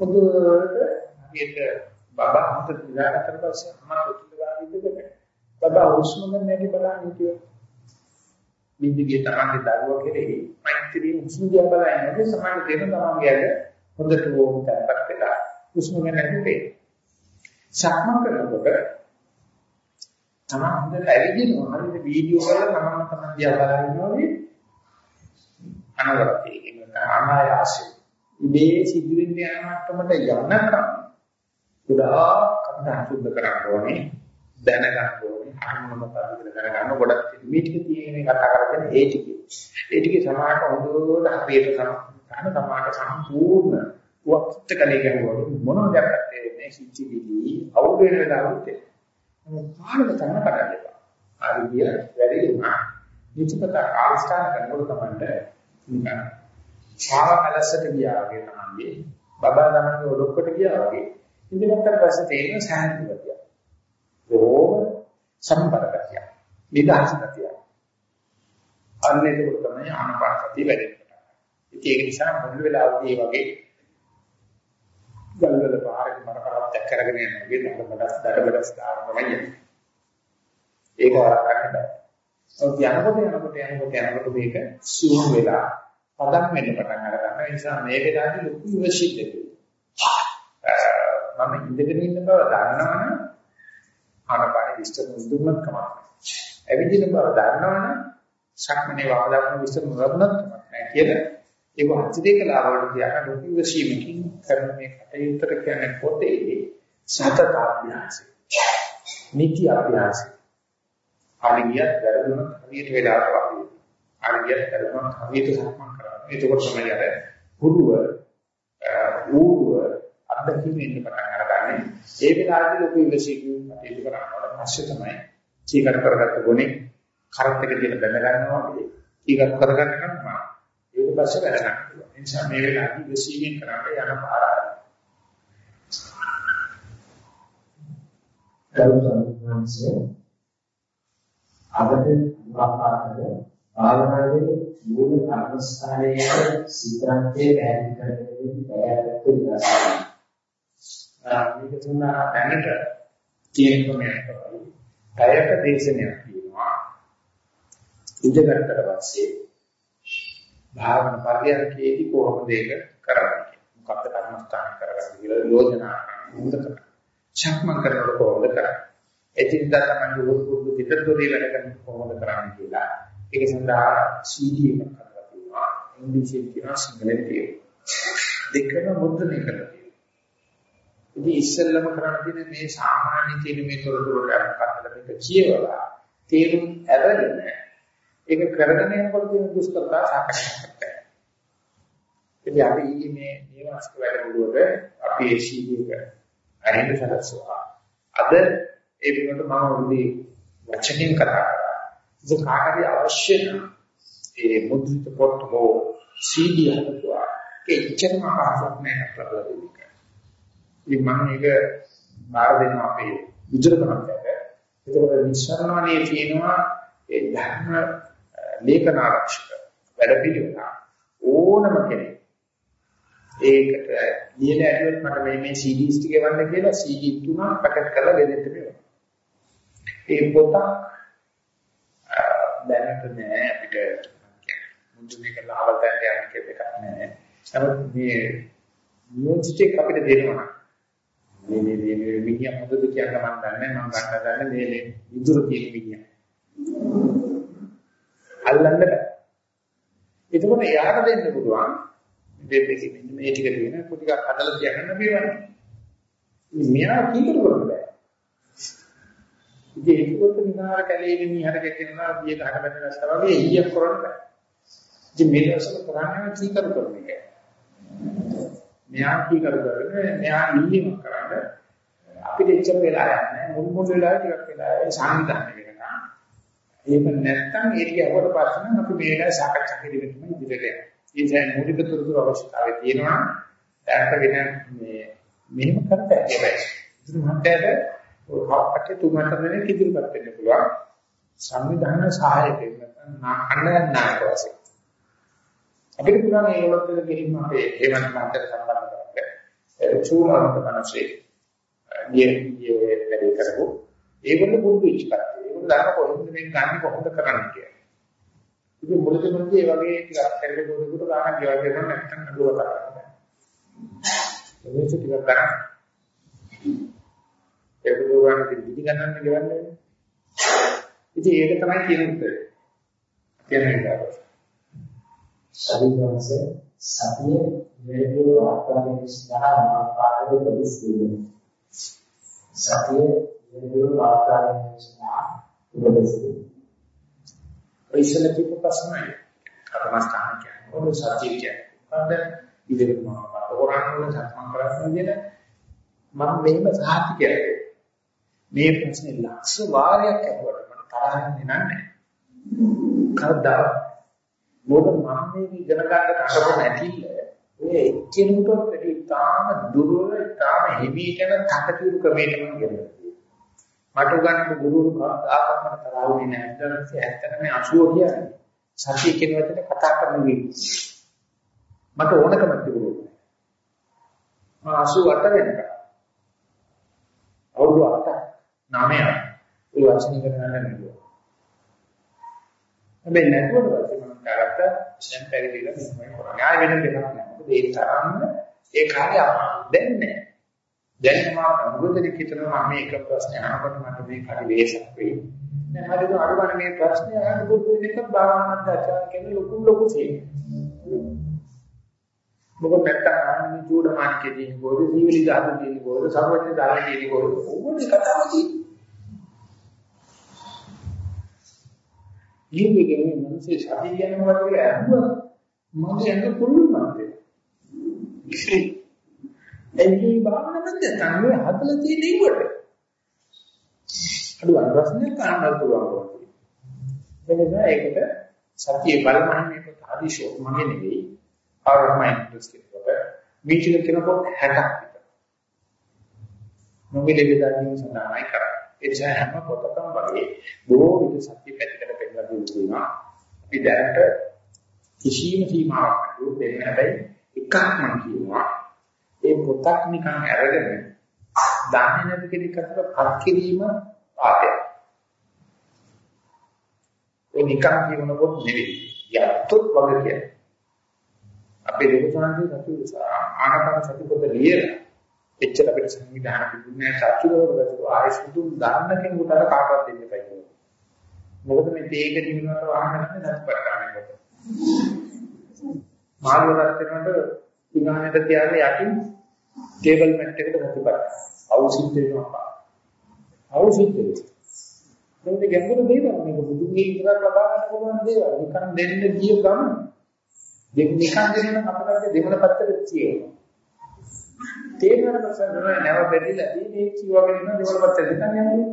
පොදුවට හරියට බබා හිත දිහාකට පස්සේ අම්මා පුතුල ගාන ඉඳගෙන බබා හුස්ම ගන්න නැති බලන්නේ කියෝ බින්දිගේ තරන්නේ දරුවා කෙරෙහි මෛත්‍රී හුස්ම දිහා බලන්නේ සමාන දෙන තමන්ගේ අර හොඳට වෝම් කරපත් වෙලා හුස්ම ගන්න නැති සක්මන් කරනකොට තමයි හොඳට ඇවිදිනවා හරියට වීඩියෝ කරලා මම තමයි දිහා බලනවා වගේ අනවරතේ කියන අනායාසය ඉබේ සිදුවෙන්න යන මට්ටමට යනකම් පුරා කන්දා සුද්ධ කරන්න ඕනේ දැනගන්න ඕනේ අරමුණ මොකක්ද කියලා දැනගන්න ගොඩක් මේ ටික තියෙන්නේ කතා කරගෙන ඒ ටික. ඒ ටික සමාහට හොඳට හරියට සමහර සමාහට සම්පූර්ණ වක්ත කලේ ගන්නවා මොනවද දැක්කේ මේ සිච්චිවිලි අවුල් වෙන වෙලාවට මොන කාරණා තමයි කරන්නේ ආරිය වැඩි වුණා. නිතිපත ආස්ථාන කරනකොට තමයි නිකන් ඡාව කලසට ගියා වගේ තමයි. බබා ගමනේ ඔලොක්කට ගියා වගේ. ඉඳගත්තට පස්සේ තේරෙන සෑහන ගතිය. ඕම සම්බර ගතිය. නිදහස් ගතිය. අන්න ඒක තමයි ආනපාන සතිය වැඩෙන්නේ. ඒක නිසා මුල් වෙලාවදී වගේ ගල්වල පාරක මරකරක් කරගෙන යනවා වගේ දඩබඩස් දඩබඩස් දාන තමයි යන්නේ. ඒක වරකට බෑ. ඔය යනකොට යනකොට යනකොට යනකොට මේක සූම් වෙලා පදම් වෙන්න පටන් අර ගන්න. ඒ නිසා මේ වෙලාවේ ලොකු ඉවසිල්ලක. මම ඉඳගෙන ඉන්න බව දන්නවනම් ආනපාන විස්තර දුන්නත් කමක් ඇවිදින බව දන්නවනම් සක්මනේ වාදාගෙන විස්තර නොලබුණත් කමක් නැහැ කියලා ඒක අතිරේක ලාභවලට කියන ලොකු ඉවසීමකින් කරන මේ කටයුත්තට කියන්නේ පොතේ සතත අභ්‍යාසය. නිති අභ්‍යාසය. ආනියත් වැරදුනොත් හරියට වෙලාවට වගේ. ආනියත් වැරදුනොත් හරියට සක්මන් කරනවා. එතකොට තමයි අර හුරුව ඌව අත්දැකීම ඉන්න පටන් අරගන්නේ. ඒ වෙලාවේදී ලොකු ඉවසීමකින් කටයුතු කරනවා. පස්සේ තමයි චීකට කරගත්ත ගුණේ කරත් එක දිහා බැඳ ගන්නවා වගේ. චීකට කරගන්න නම් ඒක පස්සේ වැඩ ගන්න පුළුවන්. ඒ නිසා මේ වෙලාවේදී ඉවසීමෙන් කරන්න යන පාරයි. ගරු සම්මානසේ අපට විවාහාරද භාවනාවේ මූල කර්මස්ථානයේ සිතාන්තයේ පැහැදිලි කරගන්න බැහැරත් විලාසයි. මේක තුන දැනට තියෙන කමයක් තමයි. කයක දේශනයක් තියෙනවා. ඉඳගත්තට පස්සේ භාවන පරියන්කේදී කොහොමද ඒක කරන්නේ? මොකක්ද කර්මස්ථාන කරගන්න කියලා යෝජනා කරන්න. ශක්මන් කරනකොට කොහොමද කරන්නේ? එදින්දා තමයි උරුදු පිටතොරේ වැඩ කරන කොහොමද කරන්නේ කියලා. ඒක සඳහා CD එකක් කරලා තියෙනවා. ඉංග්‍රීසියෙන් කියනවා සිංහලෙන් කියනවා. දෙකම මුද්‍රණය කරලා තියෙනවා. ඉතින් ඉස්සෙල්ලම කරන්න තියෙන්නේ මේ සාමාන්‍ය තියෙන මේ තොරතුරු කරකට මේක කියවලා තේරුම් අරගෙන ඒක කරගෙන යනකොට තියෙන දුෂ්කරතා සාකච්ඡා කරන්න. ඉතින් අපි මේ මේ මාස්ක වැඩ වලට අපි ඒ CD එක අරින්න සලසුවා. අද ඒ වෙනකොට මම උදේ වචනින් කතා කරා. ඒක කාටරි අවශ්‍ය නම් ඒ මුද්‍රිත පොත් හෝ CD හදලා ඒ ඉච්ඡනම පාසක් නැහැ කරලා දෙන්න. ඉතින් මම මේක බාර දෙනවා අපේ විජිතකමකට. ඒකවල නිස්සරණවනේ තියෙනවා ඒ ධර්ම ලේඛන ආරක්ෂක වැඩ පිළිවෙල ඕනම කෙනෙක් ඒකට ලියලා ඇදුවොත් මට මේ මේ CDs ටික ගන්න කියලා CD තුනක් පැකට් කරලා දෙන්නට වෙනවා. ඒ පොත දැනට නෑ අපිට මුදුනේ කරලා අවල් දැන් යන කෙනෙක් නෑ. නමුත් මේ නියෝජිතෙක් අපිට දෙනවා. මේ මේ මේ මිනිහා මොකද කියන්න මම දන්නේ මම ගන්න දන්නේ මේ මේ ඉදුරු තියෙන මිනිහා. අල්ලන්න බෑ. එතකොට එයාට දෙන්න පුළුවන් දෙපෙකේ මෙන්න මේ ටික තියෙන කුටිකක් හදලා තියන්න බෑවනේ. මෙයා කීකරු කරන්න බෑ. ඉතින් ඒකත් නිකාර කැලේ මිනිහට ගෙතෙනවා බිය ගහන බැලගස්තා වගේ ඊයක් කරන්න බෑ. ඉතින් මේ දවස්වල කරන්නේ කීකරු කරන එක. මෙයා කීකරු කරන්නේ මෙයා නිලිමක් කරන්නේ අපිට එච්චර වෙලා යන්නේ මුල් මුල් වෙලා ටිකක් වෙලා ඒ සාන්තිධානය වෙනවා. ඒක නැත්තම් ඒක යවට පස්සේ නම් අපි මේක සාකච්ඡා කිරීම තමයි ඉදිරියට යන්නේ. ඒ කියන්නේ මූලික තුරුතුරු අවශ්‍යතාවය තියෙනවා. දැනට වෙන මේ මෙහෙම කරත හැකි වෙයි. ඉතින් මහත්තයාට ඔක්කට තුමකට වෙන කිදිරිපත් වෙන්න පුළුවන්. සංවිධාන සහායකයෙක් නැත්නම් අන්න නායක වශයෙන්. අපිට පුළුවන් ඒ වලට ගෙලින්ම අපේ හේමන්ත මහත්තයාට සම්බන්ධ කරගන්න. චූලන්ත මනසේ ගියේ වැඩි කරගො. ඒගොල්ලෝ පුරුදු වෙච්ච කට්ටිය. ඒගොල්ලෝ දන්න කොහොමද මේක ගන්න කොහොමද කරන්නේ කියලා. ඉතින් මුලදී මුලදී මේ වගේ ටිකක් හැරෙන්න ගොඩකට ගන්න ගෙවල් දෙනවා නැත්නම් නඩුව කරන්නේ. මේක ටිකක් ගන්න. ඒක දුරාන දිදි ගන්නන්න ගෙවන්නේ. ඉතින් ඒක තමයි කියන උත්තරේ. කියන්නේ ඒක. ශරීරවංශ සතිය වේදෝ ආකාරයේ සහ ආකාරයේ ප්‍රතිස්ථිතිය. සතිය වේදෝ ආකාරයේ සහ ප්‍රතිස්ථිතිය. ඉස්සල කිව්ව ප්‍රශ්නයි. කර්මස්ථාන කියන්නේ මොන සතිය කියන්නේ. මොකද ඉතින් මම හොරාන වල සම්මන් කරන්නේ නේද? මම මෙහෙම සාහිත්‍ය කියන්නේ. මේ ප්‍රශ්නේ ලක්ෂ වාරයක් අහුවට මට තරහින් නෑ. කවදා මොකද මම මේ ඉගෙන ගන්න කරපො නැතිල ඔය එක්කෙනෙකුට වැඩි තාම දුර්වල තාම හිමීට යන තකතිරු ක්‍රමයකට මම ගෙනල්ලා මට උගන්වපු ගුරුවරු කවදාකවත් මට තරහුනේ නැහැ. ඇත්තටම මේ 80 කියන්නේ සතිය කියන වචනේ කතා කරන විදිහ. මට ඕනකමක් තිබුණා. මම 88 වෙනකම් අවුරුදු 8ක් 9ක් ඒ වචන ඉගෙන ගන්න නෑ. හැබැයි නැතුවට පස්සේ මම කරත් දැන් පැවිදිලා මෙහෙමයි කරන්නේ. ආයෙ වෙන දෙයක් නෑ. මොකද ඒ තරම්ම ඒ කාර්යය දැන් නෑ. දැන් මම මුගදෙක හිතනවා මම මේක ප්‍රශ්න අහනකොට මට මේ කාර්ය වේශක් වෙයි. දැන් හරිද අරුබන මේ ප්‍රශ්නේ අහන්න බුදු දෙනෙක් භාවනාවක් ආචාර කියන ලොකු ලොකු තියෙනවා. මොකද නැත්තම් ආනන්ද චූඩමානිකේ තියෙන බෝධ සීවලි දාන තියෙන බෝධ සර්වඥ දාන තියෙන බෝධ ඕනේ කතාව තියෙන්නේ. ඊයේ මේ මිනිස්සේ ශරීරය ගැන මොකද කියලා අහුවා මම යන්න පුළුවන් මන්ද. එන්නේ භාවනා මැද තමයි හදලා තියෙන ඉවට. අඩුවන් ප්‍රශ්නේ කාණ්ඩල් පුළුවන්. එනිසා ඒකට සතිය බලමන්නේ කොට ආදිශෝ මගේ නෙවෙයි. ආරමයි දෘෂ්ටිකොට මීචික කෙනකොට 60ක් විතර. නොමිලේ විදාකින් සඳහනයි කරන්නේ. ඒ නිසා හැම පොතකම වගේ බොහෝ විට සත්‍ය පැතිකඩ පෙන්නලා දුන්නා. අපි දැනට කිසිම සීමාවක් නැතුව දෙන්න හැබැයි එකක් මම කියනවා. ඒ පොතක් නිකන් අරගෙන දන්නේ නැති කෙනෙක් අතර පත් කිරීම පාඩයක්. ඒ නිකන් කියන පොත් නෙවෙයි. යත්තොත් වගේ කියන්නේ. අපේ ලෝකසාන්ති සතු ආනාපාන සති පොත ලියලා එච්චර අපිට සංවිධානය තිබුණේ සතුටුවකට ආයසුතු දාන්න කෙනෙකුට අර කාටවත් දෙන්න බෑ කියලා. මොකද මේ තේක දිනනවට වහන්න නැහැ නැත්පත් කරන්නේ. මාළුවක් කරනකොට විඥාණයට තියාගෙන යටින් ටේබල් මැට් එකට ප්‍රතිපද. අවුසිත් වෙනවා. අවුසිත් වෙනවා. මේක ගැඹුරු දේවල් මේක බුදුන්ගේ ඉස්සරහ ලබා ගන්න පුළුවන් දේවල්. නිකන් දෙන්න ගිය ගමන් නිකන් දෙන්න අපිට දෙමළ පැත්තට තියෙනවා. තේරෙන ප්‍රශ්න නැව බෙදලා මේ කිව්වගෙන ඉන්න දෙවල් පැත්තට දෙන්න යන්නේ.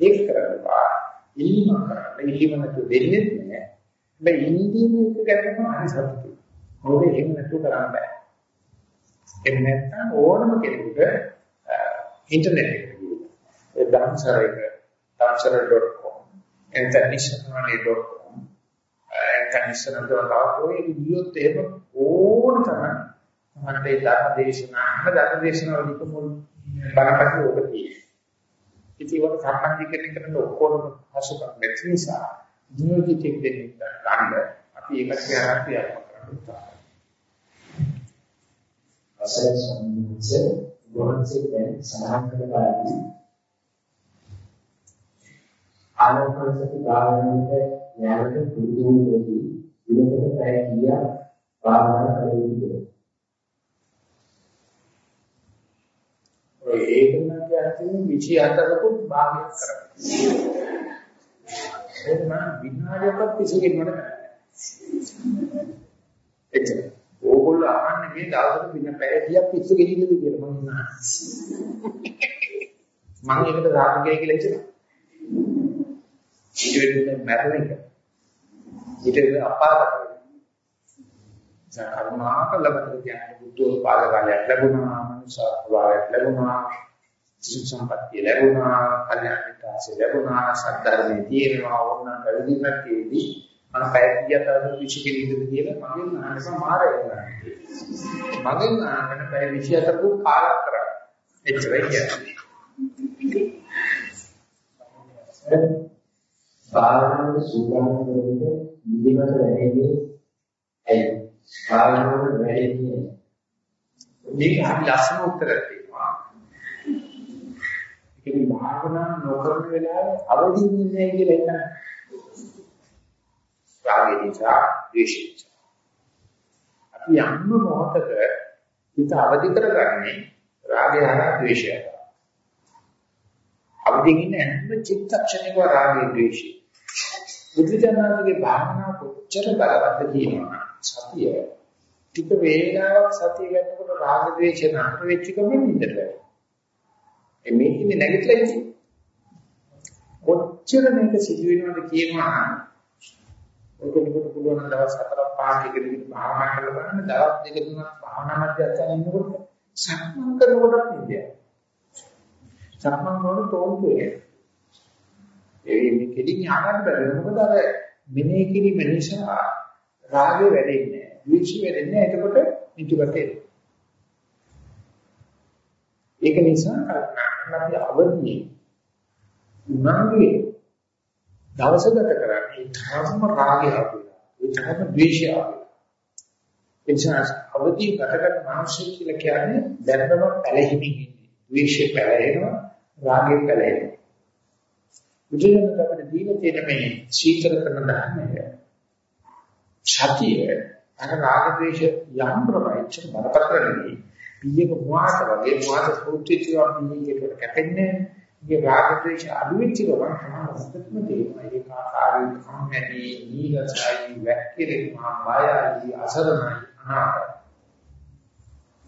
ඒක කරන්න බා. ඉල්ලීම කරන්න. ඉල්ලීම නැතුව දෙන්නේ නැහැ. හැබැයි ඉල්ලීම එක ගැනම හරි සතුටුයි. මොකද එහෙම නැතුව කරන්න බෑ. එහෙම නැත්නම් ඕනම කෙනෙකුට ඉන්ටර්නෙට් එකට ගිහින් ඒ දාන්සර් එක දාන්සර්.com international.com international.com ඒ විදියොත් එහෙම ඕන තරම් මට ඒ ධර්ම දේශනා අහන ධර්ම දේශනා වලින් මුල් බණපති ඔබ තියෙන්නේ. ඉතින් ඒක සම්බන්ධීකරණය කරන ඔක්කොම හසුකම් නැති නිසා නියෝජිතෙක් දෙන්න ගන්න අපි ඒකට ක්‍රියාත්මක කරනවා. අසල සම්මුතිය වහන්සේ දැන් සඳහන් කළ බාරදී ආනාපානසති භාවනාවට ඥානට පුරුදු වෙදී ඉලක්ක පැය කියා භාවනා කළ යුතුද ඔය ඒක නම් කියන්නේ 24කුත් භාගයක් කරන්නේ. ඒක නම් විනාඩියක්වත් පිසිකින්නට බෑ. එච්චර. ඕගොල්ලෝ අහන්නේ මේ දවසට පින්න පැය 30ක් පිස්සු ගෙනින්නද කියලා මම අහන්නේ. මම ඒකට සාධකයි කියලා හිතනවා. ඊට වෙන්නේ මැරෙන එක. ඊට වෙන්නේ අපාගත කරුණාකර ලබන කියන්නේ බුද්ධ පාදකාලයක් ලැබුණා මනුෂ්‍ය භාවයක් ලැබුණා සුසම්පත්තිය ලැබුණා කල්යාණිකාසය ලැබුණා සද්ධර්මයේ තියෙනවා ඕන කවිදිනකේදී මම පැයකියට විශේෂ කෙනෙක්ද කියලා මගෙන් අහන්න මාරය වෙනවා. මගෙන් අහන්න පැය 24 කු කාලක් කරා එච්චරයි කියන්නේ. භාවනාවේ සූදානම් වෙන්නේ නිදිමත වැඩිමේ ඇයි? භාවනාවට වැඩින්නේ මේක හරි ලස්සන උත්තරයක් තියෙනවා. ඒකේ භාවනා නොකරන වෙලාවේ අවදි වෙන්නේ කියලා එන්න. රාගය නිසා, ද්වේෂය නිසා. අපි යම් මොහතක හිත අවදි කරගන්නේ රාගය හරහා ද්වේෂය. අවදිින් ඉන්න හැම චිත්තක්ෂණයක රාගය ද්වේෂය. බුද්ධජනනාගේ භාවනා කොච්චර බලවත් කියනවා සතිය ටික වේලාවක් සතිය ගන්නකොට රාග ද්වේෂ නතර වෙච්ච ගමන් ඉඳලා. මේ ඉන්නේ නැගිටලා ඉන්නේ. කොච්චර මේක සිදු වෙනවද කියනවා ඔය කෙනෙකුට පුළුවන් නම් දවස් හතරක් පහක් එක දිගට භාවනා කරලා බලන්න දවස් දෙක තුනක් භාවනා මැදයන් ඉන්නකොට සක්මන් කරනකොට නිදිය. සක්මන් කරනකොට තෝන්තු එක. ඒ මේ කෙලින් යහගන්න බැහැ. මොකද අර මෙනේ කිරීම නිසා රාගය වැඩෙන්නේ නැහැ. ද්වේෂය වැඩෙන්නේ නැහැ. එතකොට නිදිපතේ. ඒක නිසා අපි අවදි උනන්දුවේ දවස ගත කරන්නේ ධර්ම රාගය අපිලා. ඒ ධර්ම ද්වේෂය අපිලා. එනිසා අවදි ගත කරන මානසික කියලා කියන්නේ දැනම පැලෙහිමින් ඉන්නේ. ද්වේෂය පැලෙනවා, රාගය පැලෙනවා. බුදුරජාණන් අපිට දීලා තියෙන මේ සීතල කරන ධර්මය සතිය අර රාග ද්වේෂ යම් ප්‍රවයිච්ච බරපතල නෙවෙයි. පීයක මුවාට වගේ මුවාට සූත්‍රිතව පීයකට කැපෙන්නේ මේ රාග ද්වේෂ අඩු වෙච්ච ගමන් සමානස්තත්ම තියෙනවා. ඒක ආකාරයෙන් කම්මැලි, නීරසයි, වැක්කිරෙනවා, බයයි, අසරණයි, අනාථයි.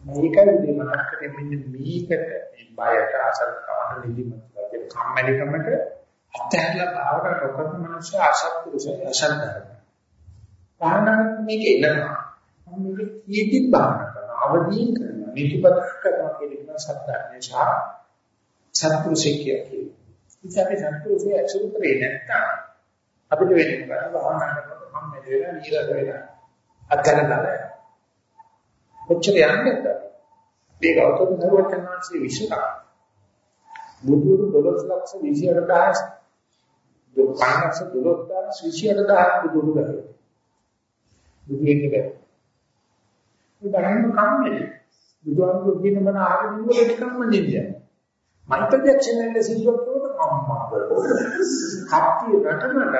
මේකයි මේ මතක් කරේ මෙන්න මේකට මේ බයට අසරණකමට නිදිමත වගේ කම්මැලිකමට අත්හැරලා භාවනා කරන මනුෂ්‍ය අසත්පුරුෂය අසන්තරයි. භාවනා මේක එනවා. මම මේක කීකින් භාවනා කරනවා. අවදීන් කරනවා. නිතිපතක් කරනවා කියන එක සත්‍යඥ ශා සත්පුරුෂය කියන්නේ. ඉතින් අපි සත්පුරුෂය ඇසුරු කරේ නැත්නම් අපිට වෙන්නේ මොකද? භාවනා කරනකොට මම මේ වෙලාව නීරස වෙලා අත්හැරලා කොච්චර යන්නේද? මේ ගෞතම සර්වඥාන්සේ විශ්වාස බුදුරු 12 ලක්ෂ 28000 පන්නක්ෂ 12000 28000 බුදුරු ගහනවා. බුදියෙන්න බෑ. මේ බලන්න කම්මනේ. බුදුහාමුදුරු කියන මන ආගෙන ඉන්නකොට කම්ම දෙන්නේ. මන්ත්‍රදක්ෂණයෙන් සිල්වත් වුණොත් අම්මා බෝ. කප්පිය රටනට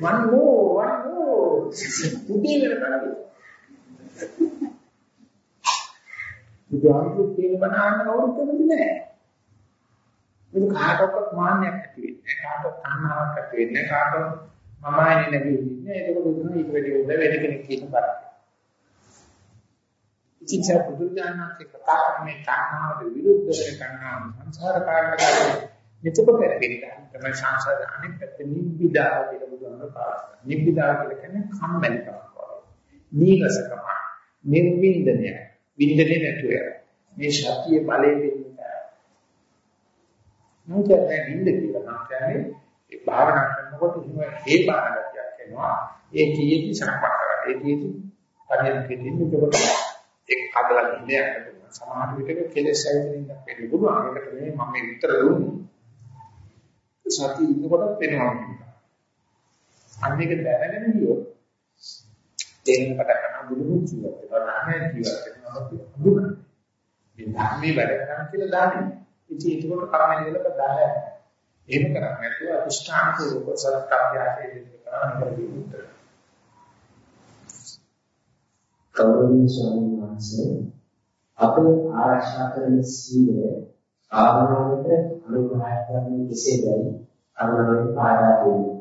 one more one more උදේ වෙනකන් බුදුහාමුදුරු කියන මන ආගෙන ඕරුත් නෑ. මේක කාටවත් මාන්නයක් ඇති වෙන්නේ නැහැ. කාටවත් තණ්හාවක් ඇති වෙන්නේ නැහැ. කාටවත් මමයි නෙවෙන්නේ. ඒක බුදුන් ඊට වැඩි උද වැඩි කෙනෙක් කියන බරක්. ඉතින් සර් බුදුදානන්සේ කතා කරන්නේ තණ්හාවට විරුද්ධව තණ්හාව සංසාර කාරණා මෙතකොට වෙන්නේ තමයි සංසාර අනිත් පැත්ත නිබ්බිදා කියලා බුදුහාමර පාස්ත. නිබ්බිදා කියලා කියන්නේ කම්මැලිකමක් වගේ. නීරසකම, නිර්වින්දනය, වින්දනේ නැතුව මේ ශක්තිය බලයෙන් මොකද මේ නිින්ද කියලා නම් කියන්නේ ඒ භාවනා කරනකොට එහෙම ඒ බාරගතියක් එනවා. ඒ කීයේදී සම්පත කරලා ඒ කීයේදී පරිණතෙදී මෙතකොට එක් හදලා ඉන්නේ යනවා සමහර විටක කෙලෙස් ඇවිදින්න වෙන්න පුළුවන් ඒකට මේ මම මේ විතර දුන්නේ සතිය ඉන්නකොට වෙනවා අන්න ඒක දැනගෙන ගියොත් තේරෙන පටන් ගන්න බුදුන් ජීවිතේ වරණේ ජීවිතේ නම දුන්න මේ ධර්මයේ වැඩ කරන කියලා දාන්නේ. ඉතින් ඒකකොට කර්මය කියලා බදාලා එහෙම කරන්නේ නැතුව අදිෂ්ඨාන පූර්වක සලකාභ්‍යාසයේ දෙන්න කරන්නේ විමුක්ත. ගෞරවනීය ස්වාමීන් වහන්සේ අප ආරක්ෂා කරන සීලය ආවරණයට අනුග්‍රහය කරන්නේ කෙසේදයි අනුරෝධ පාදා දෙන්නේ.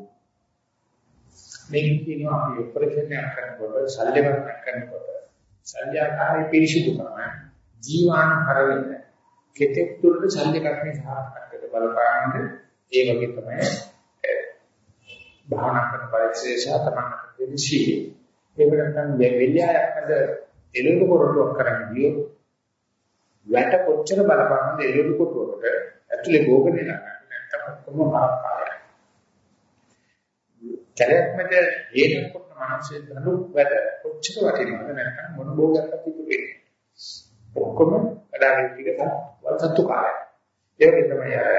මේක කියනවා අපි ඔපරේෂන් කරනකොට ශල්‍යවරණ කරනකොට ශල්‍යකාරී පිරිසිදුකම ජීවාන කරවෙන්නේ කෙතෙක් තුරට ශල්‍ය කර්මේ සාර්ථකත්වයට බලපානද ඒ වගේ තමයි භාවනා කරන පරිශ්‍රේෂ තමන්නට දෙන සීලය. ඒක නැත්නම් වෙල්යායක්ද එළවලු කොරටුවක් කරන්න ගියොත් වැට කොච්චර බලපානද එළවලු කොටුවකට ඇතුලේ ගෝකනේ නගන්න නැත්නම් ඔක්කොම හරකාරයි. කැලෑමද හේනකොට මනසේ දනු වැඩ කොච්චර වටිනවද නැත්නම් මොන භෝගයක් තිබුණේ. ඔක්කොම කඩාගෙන ටික තමයි වලසත්තු කාලය. ඒක තමයි අර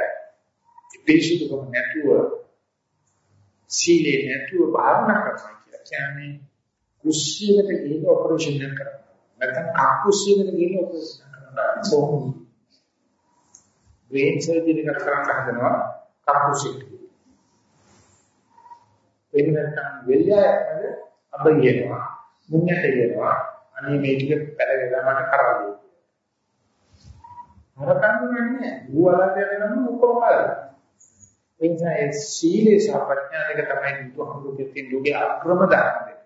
පිරිසිදුකම නැතුව සීලේ නැතුව භාවනා කරනවා කියලා කියන්නේ කුස්සියකට ගිහින් ඔපරේෂන් එක කරනවා. නැත්නම් අකුස්සියකට ගිහින් ඔපරේෂන් කරනවා. කොහොමද? බ්‍රේන් සර්ජරි එකක් කරන්න හදනවා කකුසියට. ඒක නැත්නම් වෙල්යායක්ද අබියනවා. මුන්නට යනවා. අනේ මේ ටික පැලගෙන මට කරවන්න. හරකන්නේ නැහැ. ඌවලට යනනම් ඔක්කොම කරලා. ඒ නිසා ඒ සීලේ සහ ප්‍රඥා දෙක තමයි බුදුහාමුදුරුවෝ කියන දුගේ අක්‍රම ධර්ම දෙක.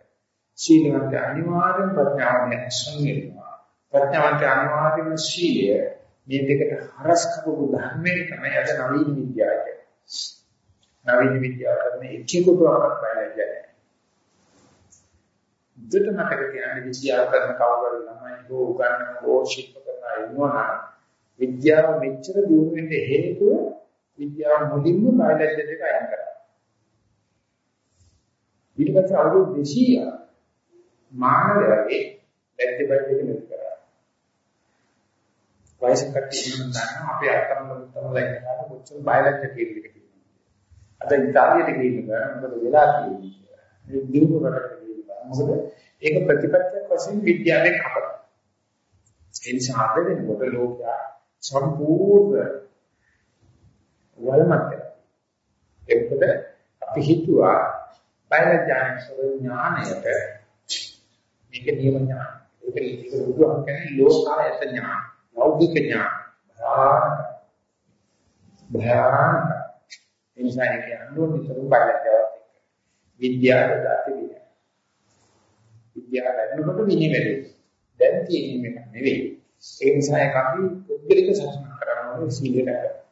සීලවන්ත අනිවාර්යෙන් ප්‍රඥාවෙන් සංගෙනවා. ප්‍රඥාවන්ත අනිවාර්යෙන් සීලය මේ දෙකට හරස් කරපු ධර්මයේ තමයි අද නවීන විද්‍යාව කියන්නේ. නවීන විද්‍යාව කරන එකෙකුට වරක් බයලජ්ජ නැහැ. දෙත මතක තියාගන්න විද්‍යාව කරන කවුරු ළමයි හෝ උගන්නන හෝ ශිල්ප කරන අය ඉන්නවා විද්‍යාව මෙච්චර දියුණු වෙන්න හේතුව විද්‍යාව මුලින්ම බයලජ්ජ දෙක අයින් කරා. ඊට පස්සේ අවුරුදු 200 මානවයාගේ ලැජ්ජ බය දෙක නැති කරා. වයසක කට්ටිය නම් දන්නවා අපේ අත්තම තමයි ඉන්නකොට කොච්චර බයලජ්ජ කියන එක අද ඉතාලියට ගිහින් බෑ මොකද වෙලා තියෙන්නේ. මේ දියුණු රටකට ගිහින් බෑ. මොකද ඒක ප්‍රතිපත්තියක් වශයෙන් විද්‍යාවෙන් අපට. ඒ නිසා අද වෙනකොට ලෝකයා සම්පූර්ණ වල්මත් ඒකද අපි හිතුවා බයලජ්ජාන ඥානයට මේක නියම ඥාන. ඒක ඒක බුදුහම කියන්නේ ලෝකායත ඥාන, ලෞකික ඥාන. භයානක ඒ නිසා ඒක අනුව නිතරම බයලජ්ජාවත් එක්ක. විද්‍යාව දාති විද්‍යාව. විද්‍යාව ලැබෙනකොට විනි වැඩි. දැන් තියෙන්නේ මේක නෙවෙයි. ඒ නිසා ඒක අපි පුද්ගලික සාසන කරනවා සීලයට.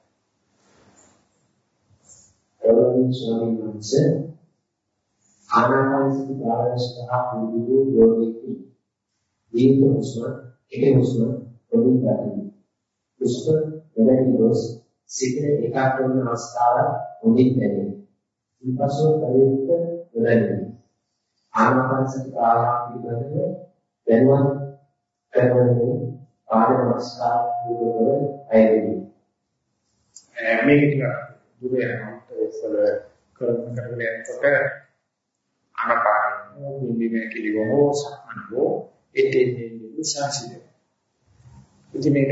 ගෞරවනීය ස්වාමීන් වහන්සේ ආනාපානසති භාවනාවට මුදුවේ යෝගී දීර්ඝ හුස්ම එක හුස්ම පොඩි ගතියි. හුස්ම වැඩි දොස් සිතේ ඒකාග්‍ර වන අවස්ථාව හොඳින් දැනේ. ඊපසු පරියුක්ත වෙන්නේ. ආනාපානසති භාවනාව පිළිබඳව දැනුවත් කරන්නේ ආර්ය නමස්කාර පිළිබඳව අයදී. මේක ටික දුර යනකොට ඉස්සල කරන කරගෙන යනකොට ආනාපාන නිදිමේ කිලිවෝ සම්මනෝ එතෙන්නේ විශ්වාසිය. ඉතින් මේක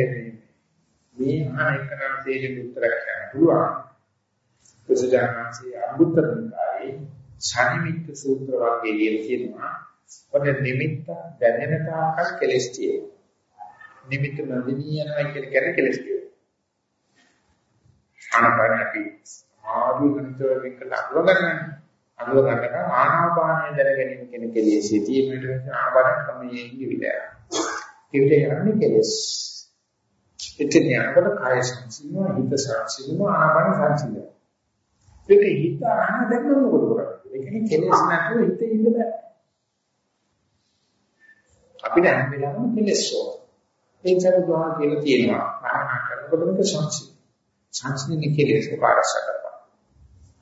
මේ අහන එකන තේරෙන්න උත්තරයක් ගන්න පුළුවන්. බුදුජානකසේ අනුත්තරනිකායේ සානිමිත්ත සූත්‍ර වර්ගයේ ලියලා තියෙනවා. ඔන්න නිමිත්ත දැනෙන තාකල් කෙලස් තියෙනවා. නිමිත්ත නොදෙනී යනවා කියන කෙරේ කෙලස් තියෙනවා. ආනපාන අපි ආදි ගණිතව විකල අලවගන්න. අලවගන්නක ආනාපානය දැන ගැනීම කියන කෙලෙසේ තියෙනට ආනාපාන තමයි ඉන්නේ. ඉවිල යන්නේ කෙලස්. එතන යනකොට කාය සංසිඳනවා හිත සංසිඳනවා ආනාපාන සංසිඳනවා. ඒක හිත ආන දැන් මොකද කරන්නේ? ඒ කියන්නේ කෙලස් නැතුව හිත ඉන්න බෑ. අපිට හැම වෙලාවෙම කෙලස් ඕන. ඒ නිසා දුහා කියලා තියෙනවා. භාවනා කරනකොට මේක සංසිඳ. සංසිඳන කෙලස් පාරස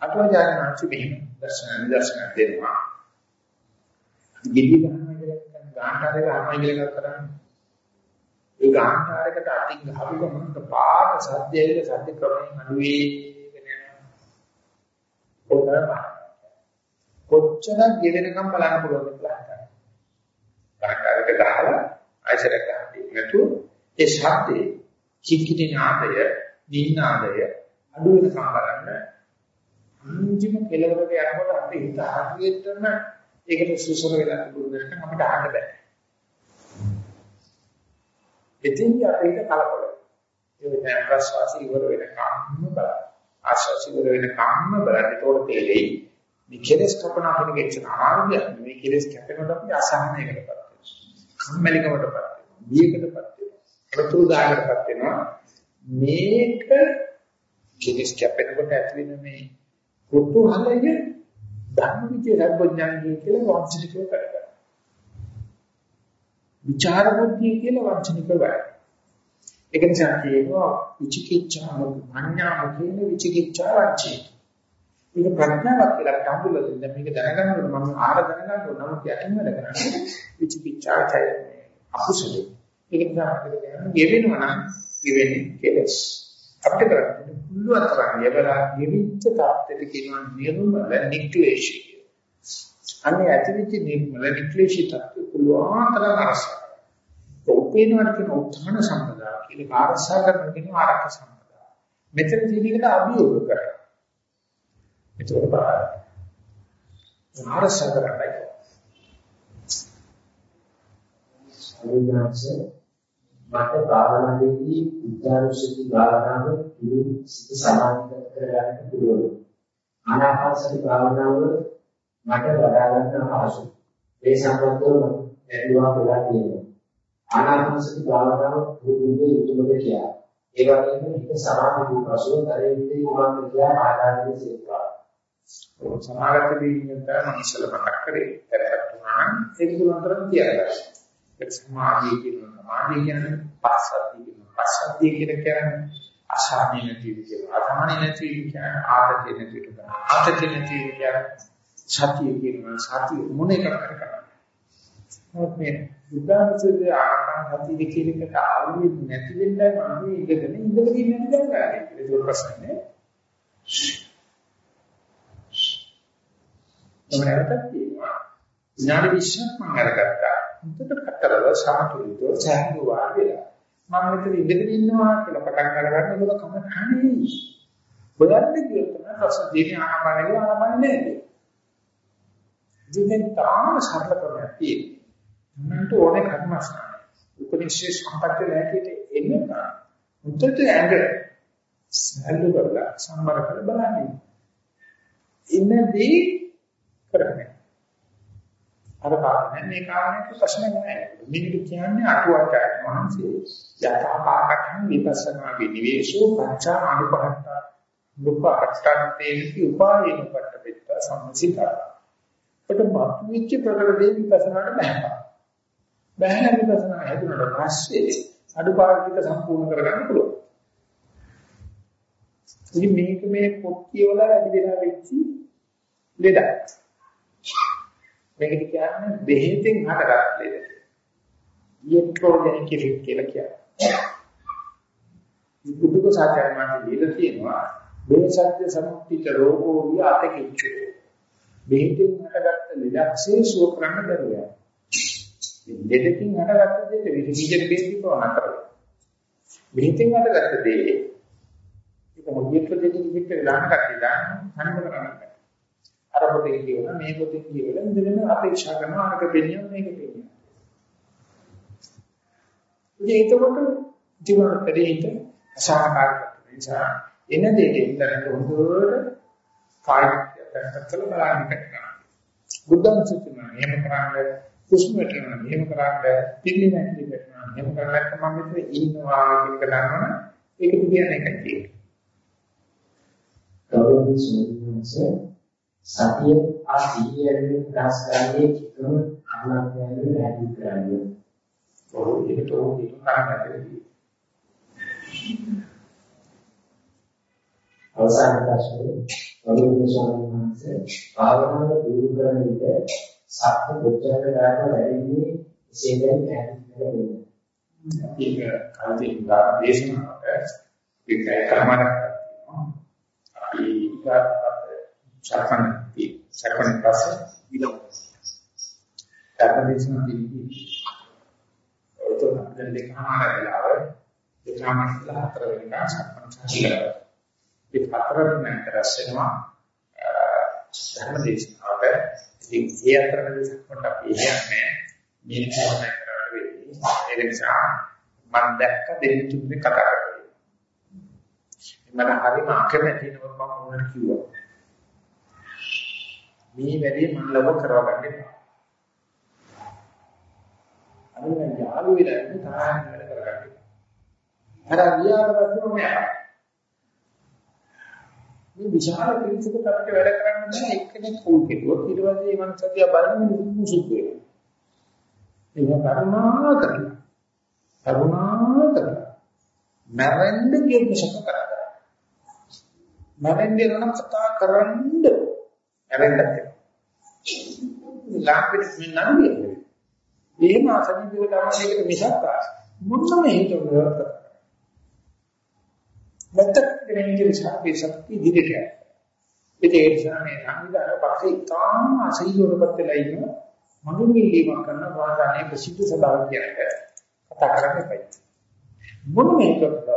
කරපන්. අටවජානනාචි මෙහෙම දර්ශන නිදර්ශන දෙනවා. ගිලි ගන්නවා කියලා ගාන්ටාරේ ගන්නවා කියලා කරන්නේ. ඒ ගාන්ටාරයකට අතින් ගහපු ගමන් පාට සද්දයේ සද්ද ක්‍රමයෙන් අඩුවේ වෙනවා. කොච්චරක් ගෙවෙනකම් බලන්න පුළුවන්ද කියලා හිතන්න. ගාන්ටාරයක ගහලා ආයසරයක් ගන්න නැතුව ඒ ශබ්දේ කික්කිටි නාදය, නිනාදය අඩු වෙනකම් බලන්න. අන්තිම කෙලවරට යනකොට අපේ හිත හරියටම ඒකට සුසර වෙලා තිබුණ දෙයක් අපිට අහන්න බෑ. එතින්දි අපේ හිත කලකොල. ඒ වෙන ප්‍රසවාසී ඉවර වෙනකම්ම බලන්න. ආශාසී ඉවර වෙනකම්ම බලන්න. ඒතකොට තේරෙයි මේ කෙලස් කපන අපිට ගෙච්චන ආර්ය මේ කෙලස් කැපෙනකොට අපි අසහනයකටපත් වෙනවා. කම්මැලිකමටපත් වෙනවා. බියකටපත් වෙනවා. ප්‍රතුදායකටපත් වෙනවා. මේක කෙලස් කැපෙනකොට ඇති වෙන මේ කුතුහලය ධර්ම විචේ සර්වඥානයි කියලා වංචනිකව කරගන්න. විචාර බුද්ධිය කියලා වංචනික වැඩ. ඒක නිසා කියනවා විචිකිච්ඡා මඤ්ඤා කියන විචිකිච්ඡා වංචේ. මේක ප්‍රඥාවක් කියලා කම්බුල දෙන්න මේක දැනගන්නකොට මම ආර දැනගන්න ඕන නම් යටින් වැඩ කරන්නේ විචිකිච්ඡා කියන්නේ අකුසලයි. ඒක නිසා අපිට කියන්න ගෙවෙනවා නම් ගෙවෙන්නේ කෙලස්. අපිට කරන්න පුළුවන් තරම් යවලා ගෙවිච්ච තාත්තට කියනවා නිර්මල නික්ලේශී. අන්නේ ඇතිවිච්ච නිර්මල නික්ලේශී තාත්ත පුළුවන් තරම් අරසා. උපේනවට කියන උත්හාන සම්පදා කියලා කාර්යසා කරන කියන ආරක්ෂ සම්පදා. මෙතන ජීවිතයට අභියෝග කරා. ඒකට බලන්න. ආරක්ෂා කරන්නයි. අවිනාශ මට භාවනාවේදී විද්‍යානුසති භාවනාව පිළිම සිත සමාධිගත කරගන්න පුළුවන්. ආනාපානසති භාවනාව මට වඩා ගන්න අවශ්‍යයි. ඒ සම්බන්ධව දැනුවා වෙලා තියෙනවා. ආනාපානසති භාවනාව පුරුදු යුතුයද කියලා. ඒ වගේම හිත සමාධි වූ පසුව කරේ යුත්තේ කුමක්ද කියලා ආදානයේ සිතා. ඔය සමාගත වීමෙන් තමයි මම ඉස්සෙල්ලා මතක් කරේ. දැනගත් උනා නම් ඒක තුනතරම තියලා. ඒක සමාධිය කියන සමාධිය කියන්නේ පස්සද්ධිය කියන පස්සද්ධිය කියන කියන්නේ අසහනෙ නැති කියන අසහනෙ නැති කියන ආතතිය නැති කියන ආතතිය නැති කියන සතිය කියන සතිය මොනේ කර කර කරන්නේ. මොකද මේ බුද්ධාංශයේ ආකාර සතිය කියන එකට ආවෙ නැති වෙන්නයි මම ඉඳගෙන ඉඳගෙන ඉන්නේ දැන් කරන්නේ. ඒක ප්‍රශ්නේ. තමරකට තියෙනවා. ඥාන විශ්වාස මම අරගත්තා. මුදට කතරව සාතුලිතෝ සෑහළු වාගේලා. මම මෙතන ඉඳගෙන ඉන්නවා කියලා පටන් ගන්න ඒක කම කන්නේ. බොයන්න කියොත් තමයි ප්‍රශ්න දෙන්නේ ආනපනෙ ආනපනෙ නෑ. ඉතින් තාම සරල ක්‍රමයක් තියෙනවා. මන්ට ඕනේ කර්මස්ථාන. උපනිෂේ සම්පත්‍ය නැතිට එන්න මුදට ඇඟ සැලු කරලා සම්බර කර බලන්නේ. ඉන්නදී කරන්නේ. අර කාරණේ මේ කාරණේට ප්‍රශ්න නැහැ. මේක කියන්නේ අටුවාචාර්ය වහන්සේ යථාපාකයන් විපස්සනා විනිවේෂෝ පංචා අනුපහත්ත දුප්පට්ඨන්තේති උපායන පට්ඨපෙත්ත සම්සිතා. ඒක මාත්‍විච්ච ප්‍රකට දේ විපස්සනාට බෑ. බෑන විපස්සනා හැදුනට පස්සේ අඩුපාඩු සම්පූර්ණ කරගන්න පුළුවන්. ඉතින් මේක මේ පොත් කියවලා වැඩි වෙලා වෙච්චි ලෙඩක්. මේකට කියන්නේ බෙහෙතෙන් හටගත් ලෙඩ. ඊට්‍රෝජෙනික් ඉෆෙක්ට් කියලා කියන්නේ. බුදුක සාකච්ඡාවට දීලා තියෙනවා බේසත්‍ය සමුක්තිත රෝගෝ විය අතකිච්චු. බෙහෙතෙන් හටගත් ලෙඩක්සේ සුව කරන්න බැහැ. ලෙඩකින් හටගත්ත දෙයට විහිජන බෙහෙත් ප්‍රවණ කරනවා. බෙහෙතෙන් හටගත්ත දේ ඒක මොකද ප්‍රතිදින විතර දාන කටේ දාන හනම කරන්නේ. අර පොතේ කියවන මේ පොතේ කියවල ඉඳගෙන අපේක්ෂා කරනවා අරක දෙනියම මේක දෙනියම. ඉතින් ඒකකොට ජීවන පරිහිත අසහකාරක නිසා එන දෙයට ඉඳලා හොඳට කායිකත්වයට බලන්න කරනවා. බුද්ධං සුතුනා එහෙම කරන්නේ කුෂ්මයට යනවා එහෙම කරන්නේ පිළි නැති කරනවා එහෙම කරලා මම මෙතන ඉන්නවා කියන එක දන්නවනේ ඒක කියන්නේ එකයි. ගෞරවනීය ස්වාමීන් සතිය ආසීයෙන් ප්‍රාස් කරන්නේ චිතුන් අනුලක්ෂණය වැඩි කරන්නේ. ඔව් ඒක තෝ ඒක කරන්නේ. අවසාන ප්‍රශ්නේ ගෞරවනීය ස්වාමීන් වහන්සේ භාවනාව දියුණු කරන විට සත්‍ය දෙච්චකට ගන්න වැඩින්නේ එසේදැයි පැහැදිලි කරගන්න. ඒක කල්දී ගන්න දේශනාවට ඒක කර්මයක් අපි සක්මණති සක්මණ පස්සේ විලෝ ධර්මදේශනාදී ඔතන දැන් දෙකමාර වෙලාව දෙකමාර හතර වෙනකන් සක්මණ සාහිලා ඒ හතර වෙනකන් රැස්වෙනවා ධර්මදේශනාවට ඉතින් ඒ අතරමැද සක්මණ අපි යන්නේ මේ කොහොමද කරන්නේ වෙන්නේ. ඒ නිසා මම දැක්ක දෙන්න තුනේ කතා කරන්නේ මම හරිම අකමැති නම මම මොනවද කිව්වා. මේ වැඩේ මම ලව කරවගන්න එපා. අර මම යාළු වෙලා ඉන්න තරහින් වැඩ කරගන්න. අර ගියාට පස්සේ මම යනවා. මේ විශාල පිළිසකට අපිට වැඩ කරන්න බෑ එක්කෙනෙක් කෝල් කෙරුවොත් ඊට පස්සේ මේ මනසතිය බලන්න මුසුත් වෙනවා. ඒක කරුණා කරලා. කරුණා කරලා. මරන්න කියන ශක කරා. මරන්න නම් කතා කරන්න මරන්නත් ලාම්පෙට මෙන්නන්නේ. එහෙම අසනීපව තමයි ඒකට මිසක් මොනම හේතුවක්වත් නැත්තම් ගෙනියන ශක්තිය ශක්තිය දිගට යනවා. ඒ නිසා මේ සංවිධාන පස්සේ තාම අසීලවකට වෙලා ඉන්න මනුන් ඉල්ලීමක් කරන වාදානේ ප්‍රසිද්ධ සභාව කියන එක කතා කරන්න එපා. මොන මේකක්ද?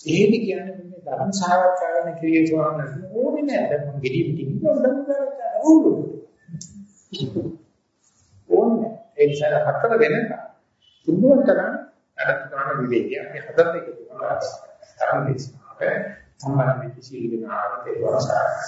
එහෙදි කියන්නේ මේ ධර්ම සාකච්ඡා කරන ක්‍රියාවන් ඕනේ නෑ. දැන් මම ගෙඩි පිටින් ඉන්නවා ධර්ම සාකච්ඡා ඕනේ. ඕනේ. ඒ නිසා හතර වෙනකම් පුළුවන් තරම් අරත් ගන්න විවේකය. මේ හතර දෙක තුනක් තරම් දෙස්නාක සම්බන්ධ වෙච්ච සීල වෙන ආකාරයට වරසාරයි.